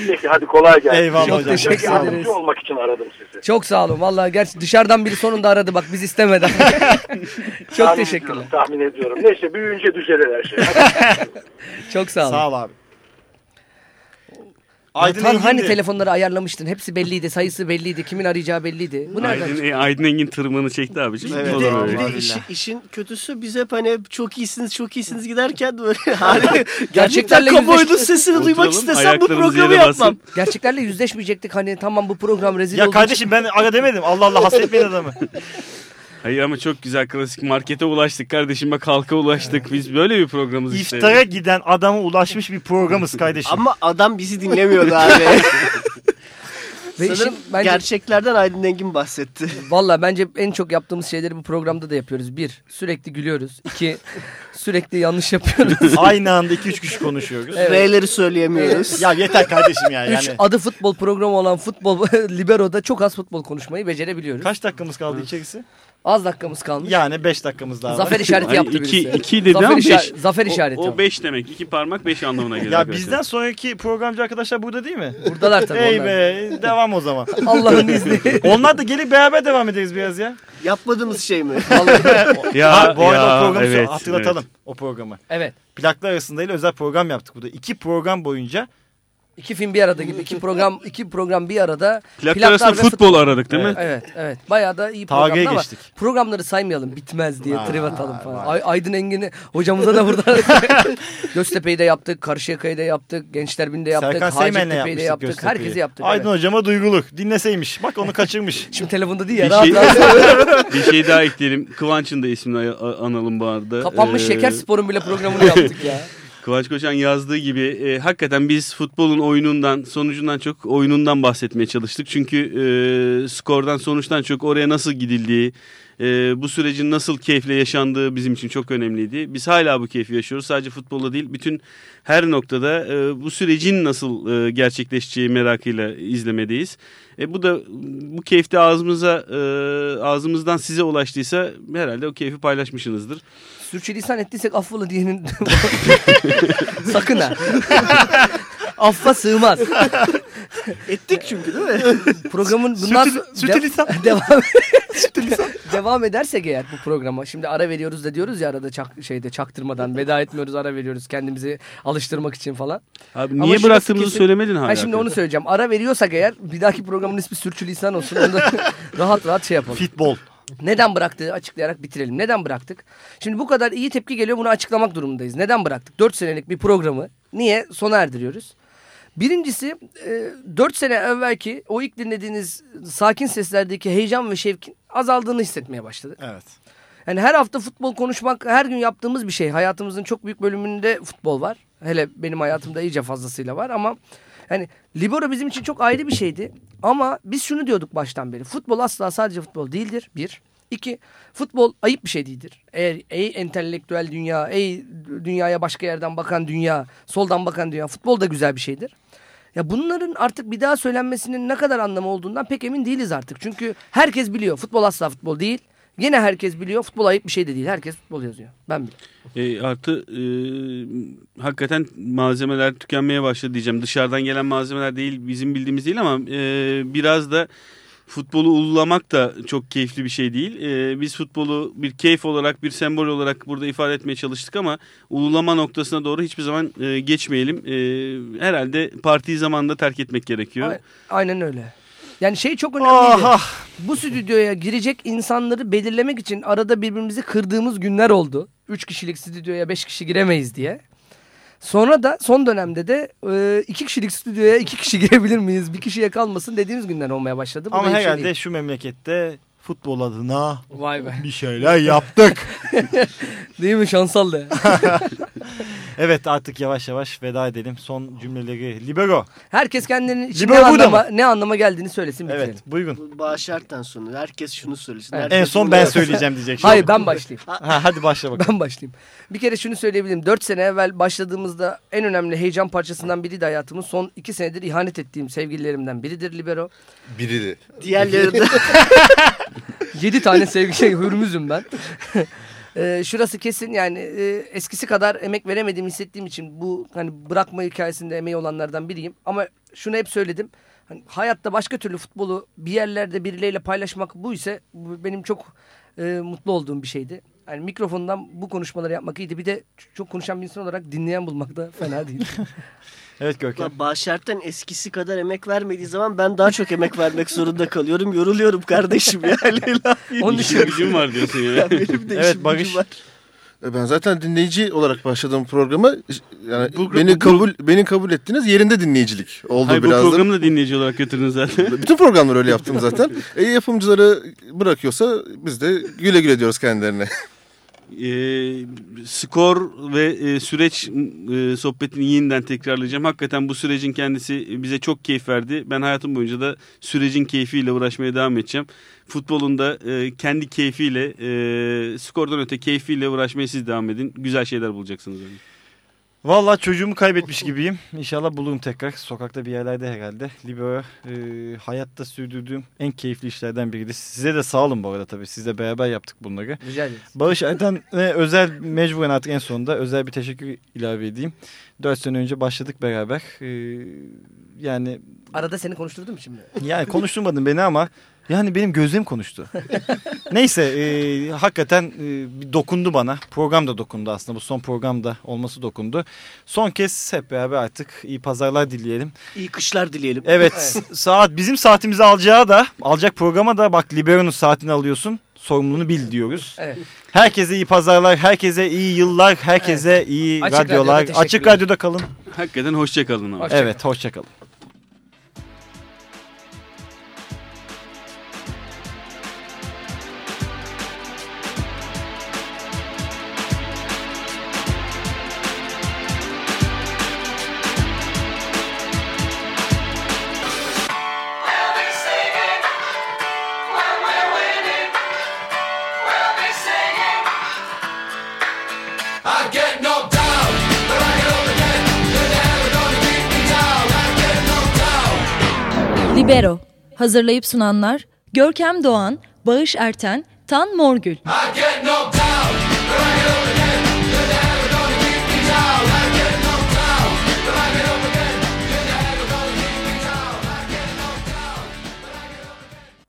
Peki hadi kolay gelsin. Eyvallah Çok hocam. teşekkür Yardımcı ederiz. olmak için aradım sizi. Çok sağ olun vallahi gerçi dışarıdan biri sonunda aradı bak biz istemeden. <laughs> Çok Tahmin teşekkürler. ediyorum, tahmin ediyorum. Neyse büyüyünce düzelir her şey. Çok sağ olun. Sağ ol abi. Aydın Tan hani Engin'di. telefonları ayarlamıştın. Hepsi belliydi. Sayısı belliydi. Kimin arayacağı belliydi. Bu nereden Aydın, e, Aydın Engin tırmanı çekti abicim. Bir O de, bir de işi- işin kötüsü biz hep hani çok iyisiniz çok iyisiniz giderken böyle <laughs> hani gerçekten Gerçeklerle kamuoyunun sesini duymak istesem bu programı yapmam. Gerçeklerle yüzleşmeyecektik. Hani tamam bu program rezil Ya olduğu kardeşim ben aga demedim. Allah Allah hasretmeyin <laughs> adamı. Hayır ama çok güzel klasik markete ulaştık kardeşim bak halka ulaştık. Biz böyle bir programız işte. İftara giden adama ulaşmış bir programız kardeşim. Ama adam bizi dinlemiyordu abi. <laughs> Ve Sanırım işin bence- gerçeklerden Aydın Engin bahsetti. Valla bence en çok yaptığımız şeyleri bu programda da yapıyoruz. Bir, sürekli gülüyoruz. İki, sürekli yanlış yapıyoruz. <laughs> Aynı anda 2-3 kişi konuşuyoruz. R'leri söyleyemiyoruz. Ya yeter kardeşim ya. Üç, Yani. adı futbol programı olan futbol <laughs> Libero'da çok az futbol konuşmayı becerebiliyoruz. Kaç dakikamız kaldı içerisi? Az dakikamız kalmış. Yani 5 dakikamız daha var. Zafer işareti Hani yaptı iki, birisi. iki dedi zafer, ama işa- beş. zafer O- işareti. O, beş demek. İki parmak beş anlamına geliyor. Ya arkadaşlar. bizden sonraki programcı arkadaşlar burada değil mi? Buradalar tabii Ey onlar. be devam o zaman. <laughs> Allah'ın izni. Onlar da gelip beraber devam ederiz biraz ya. Yapmadığımız şey mi? <laughs> Ya, ha, bu arada ya, o programı evet, hatırlatalım. O programı. Evet. Plaklar arasındayla özel program yaptık burada. İki program boyunca İki film bir arada gibi. iki program iki program bir arada. Plaklar arasında ve futbol aradık değil mi? Evet evet. Bayağı da iyi programdı ama geçtik. programları saymayalım. Bitmez diye triv atalım falan. Ay, Aydın Engin'i hocamıza da burada <laughs> <laughs> Göztepe'yi de yaptık. Karşıyaka'yı da yaptık. Gençler Birliği'nde yaptık. Serkan Seymen'le yaptık. Göztepe'yi. Herkesi yaptık. Aydın evet. hocama duyguluk. Dinleseymiş. Bak onu kaçırmış. <laughs> Şimdi telefonda değil ya. Bir Rahat şey, rahat. bir şey daha ekleyelim. Kıvanç'ın da ismini analım bu arada. Kapanmış Ee, şeker sporun bile programını yaptık ya. Kıvanç Koçan yazdığı gibi e, hakikaten biz futbolun oyunundan, sonucundan çok oyunundan bahsetmeye çalıştık. Çünkü e, skordan, sonuçtan çok oraya nasıl gidildiği, e, bu sürecin nasıl keyifle yaşandığı bizim için çok önemliydi. Biz hala bu keyfi yaşıyoruz. Sadece futbolda değil, bütün her noktada e, bu sürecin nasıl e, gerçekleşeceği merakıyla izlemedeyiz. E, bu da bu keyifte ağzımıza e, ağzımızdan size ulaştıysa herhalde o keyfi paylaşmışsınızdır. Sürçülisan ettiysek affola diyenin <laughs> <laughs> sakın ha. <laughs> Affa sığmaz. Ettik çünkü değil mi? Programın bundan Sütü- sonra sütülisan. <laughs> devam devam edersek eğer bu programa şimdi ara veriyoruz da diyoruz ya arada çak, şeyde çaktırmadan veda etmiyoruz ara veriyoruz kendimizi alıştırmak için falan. Abi Ama niye bıraktığımızı kesin- söylemedin hala. Ha şimdi onu söyleyeceğim. Ara veriyorsak eğer bir dahaki programın ismi sürçülisan olsun. Onu da rahat rahat şey yapalım. Futbol. Neden bıraktığı açıklayarak bitirelim. Neden bıraktık? Şimdi bu kadar iyi tepki geliyor bunu açıklamak durumundayız. Neden bıraktık? 4 senelik bir programı niye sona erdiriyoruz? Birincisi 4 sene evvelki o ilk dinlediğiniz sakin seslerdeki heyecan ve şevkin azaldığını hissetmeye başladık. Evet. Yani her hafta futbol konuşmak her gün yaptığımız bir şey. Hayatımızın çok büyük bölümünde futbol var. Hele benim hayatımda iyice fazlasıyla var ama yani libero bizim için çok ayrı bir şeydi. Ama biz şunu diyorduk baştan beri. Futbol asla sadece futbol değildir. Bir. İki, futbol ayıp bir şey değildir. Eğer ey entelektüel dünya, ey dünyaya başka yerden bakan dünya, soldan bakan dünya, futbol da güzel bir şeydir. Ya bunların artık bir daha söylenmesinin ne kadar anlamı olduğundan pek emin değiliz artık. Çünkü herkes biliyor futbol asla futbol değil. Yine herkes biliyor futbol ayıp bir şey de değil. Herkes futbol yazıyor. Ben biliyorum. E, artı e, hakikaten malzemeler tükenmeye başladı diyeceğim. Dışarıdan gelen malzemeler değil bizim bildiğimiz değil ama e, biraz da futbolu ululamak da çok keyifli bir şey değil. E, biz futbolu bir keyif olarak bir sembol olarak burada ifade etmeye çalıştık ama ululama noktasına doğru hiçbir zaman e, geçmeyelim. E, herhalde partiyi zamanında terk etmek gerekiyor. Aynen öyle. Yani şey çok önemliydi. Ah, Bu stüdyoya girecek insanları belirlemek için arada birbirimizi kırdığımız günler oldu. Üç kişilik stüdyoya beş kişi giremeyiz diye. Sonra da son dönemde de e, iki kişilik stüdyoya iki kişi <laughs> girebilir miyiz? Bir kişiye kalmasın dediğimiz günler olmaya başladı. Bu Ama şey herhalde değil. şu memlekette futbol adına Vay be. bir şeyler yaptık. <laughs> Değil mi şansal da. <laughs> evet artık yavaş yavaş veda edelim. Son cümleleri. Libero. Herkes kendinin için Libero ne anlama, ne anlama geldiğini söylesin bitirelim. Evet buyurun. Bağışlardan sonra herkes şunu söylesin. Evet. herkes En son ben söyleyeceğim diyecek. şimdi. Hayır ben başlayayım. Ha, hadi başla bakalım. <laughs> Ben başlayayım. Bir kere şunu söyleyebilirim. Dört sene evvel başladığımızda en önemli heyecan parçasından biriydi hayatımın. Son iki senedir ihanet ettiğim sevgililerimden biridir Libero. Biri Diğerleri de <laughs> Yedi tane sevgi şey hürmüzüm ben. <laughs> Ee, şurası kesin yani e, eskisi kadar emek veremediğimi hissettiğim için bu hani bırakma hikayesinde emeği olanlardan biriyim. Ama şunu hep söyledim. Hani hayatta başka türlü futbolu bir yerlerde birileriyle paylaşmak bu ise bu benim çok e, mutlu olduğum bir şeydi. Yani mikrofondan bu konuşmaları yapmak iyiydi. Bir de çok konuşan bir insan olarak dinleyen bulmak da fena değil. <laughs> evet Görkem. Ulan Başerten eskisi kadar emek vermediği zaman ben daha çok emek vermek zorunda kalıyorum. Yoruluyorum kardeşim yani. Onun İşim gücüm var diyorsun ya. <laughs> Benim de Evet, işim Barış. gücüm var. E, Ben zaten dinleyici olarak başladığım programa yani Bu- beni bu- kabul beni kabul ettiniz yerinde dinleyicilik oldu Hayır, bu biraz da. programı da dinleyici olarak götürdün zaten. <laughs> Bütün programları öyle yaptım zaten. E, yapımcıları bırakıyorsa biz de güle güle diyoruz kendilerine. E, skor ve e, süreç e, sohbetini yeniden tekrarlayacağım. Hakikaten bu sürecin kendisi bize çok keyif verdi. Ben hayatım boyunca da sürecin keyfiyle uğraşmaya devam edeceğim. Futbolun da e, kendi keyfiyle, e, skordan öte keyfiyle uğraşmaya siz devam edin. Güzel şeyler bulacaksınız. Yani. Vallahi çocuğumu kaybetmiş gibiyim. İnşallah bulurum tekrar. Sokakta bir yerlerde herhalde. Libero e, hayatta sürdürdüğüm en keyifli işlerden biridir. Size de sağ olun bu arada tabii. Sizle beraber yaptık bunları. Rica ederiz. Barış Erten'e özel mecburen artık en sonunda özel bir teşekkür ilave edeyim. Dört sene önce başladık beraber. E, yani Arada seni konuşturdum şimdi. yani konuşturmadın beni ama yani benim gözlerim konuştu. <laughs> Neyse e, hakikaten e, dokundu bana. Program da dokundu aslında. Bu son programda olması dokundu. Son kez hep beraber artık iyi pazarlar dileyelim. İyi kışlar dileyelim. Evet, saat bizim saatimizi alacağı da alacak programa da bak Libero'nun saatini alıyorsun. Sorumluluğunu bil diyoruz. Evet. Herkese iyi pazarlar, herkese iyi yıllar, herkese iyi Açık radyolar. Radyo'da Açık. Radyo'da kalın. Hakikaten hoşçakalın ama. Hoşça evet, hoşçakalın. I Hazırlayıp sunanlar Görkem Doğan, Bağış Erten, Tan Morgül.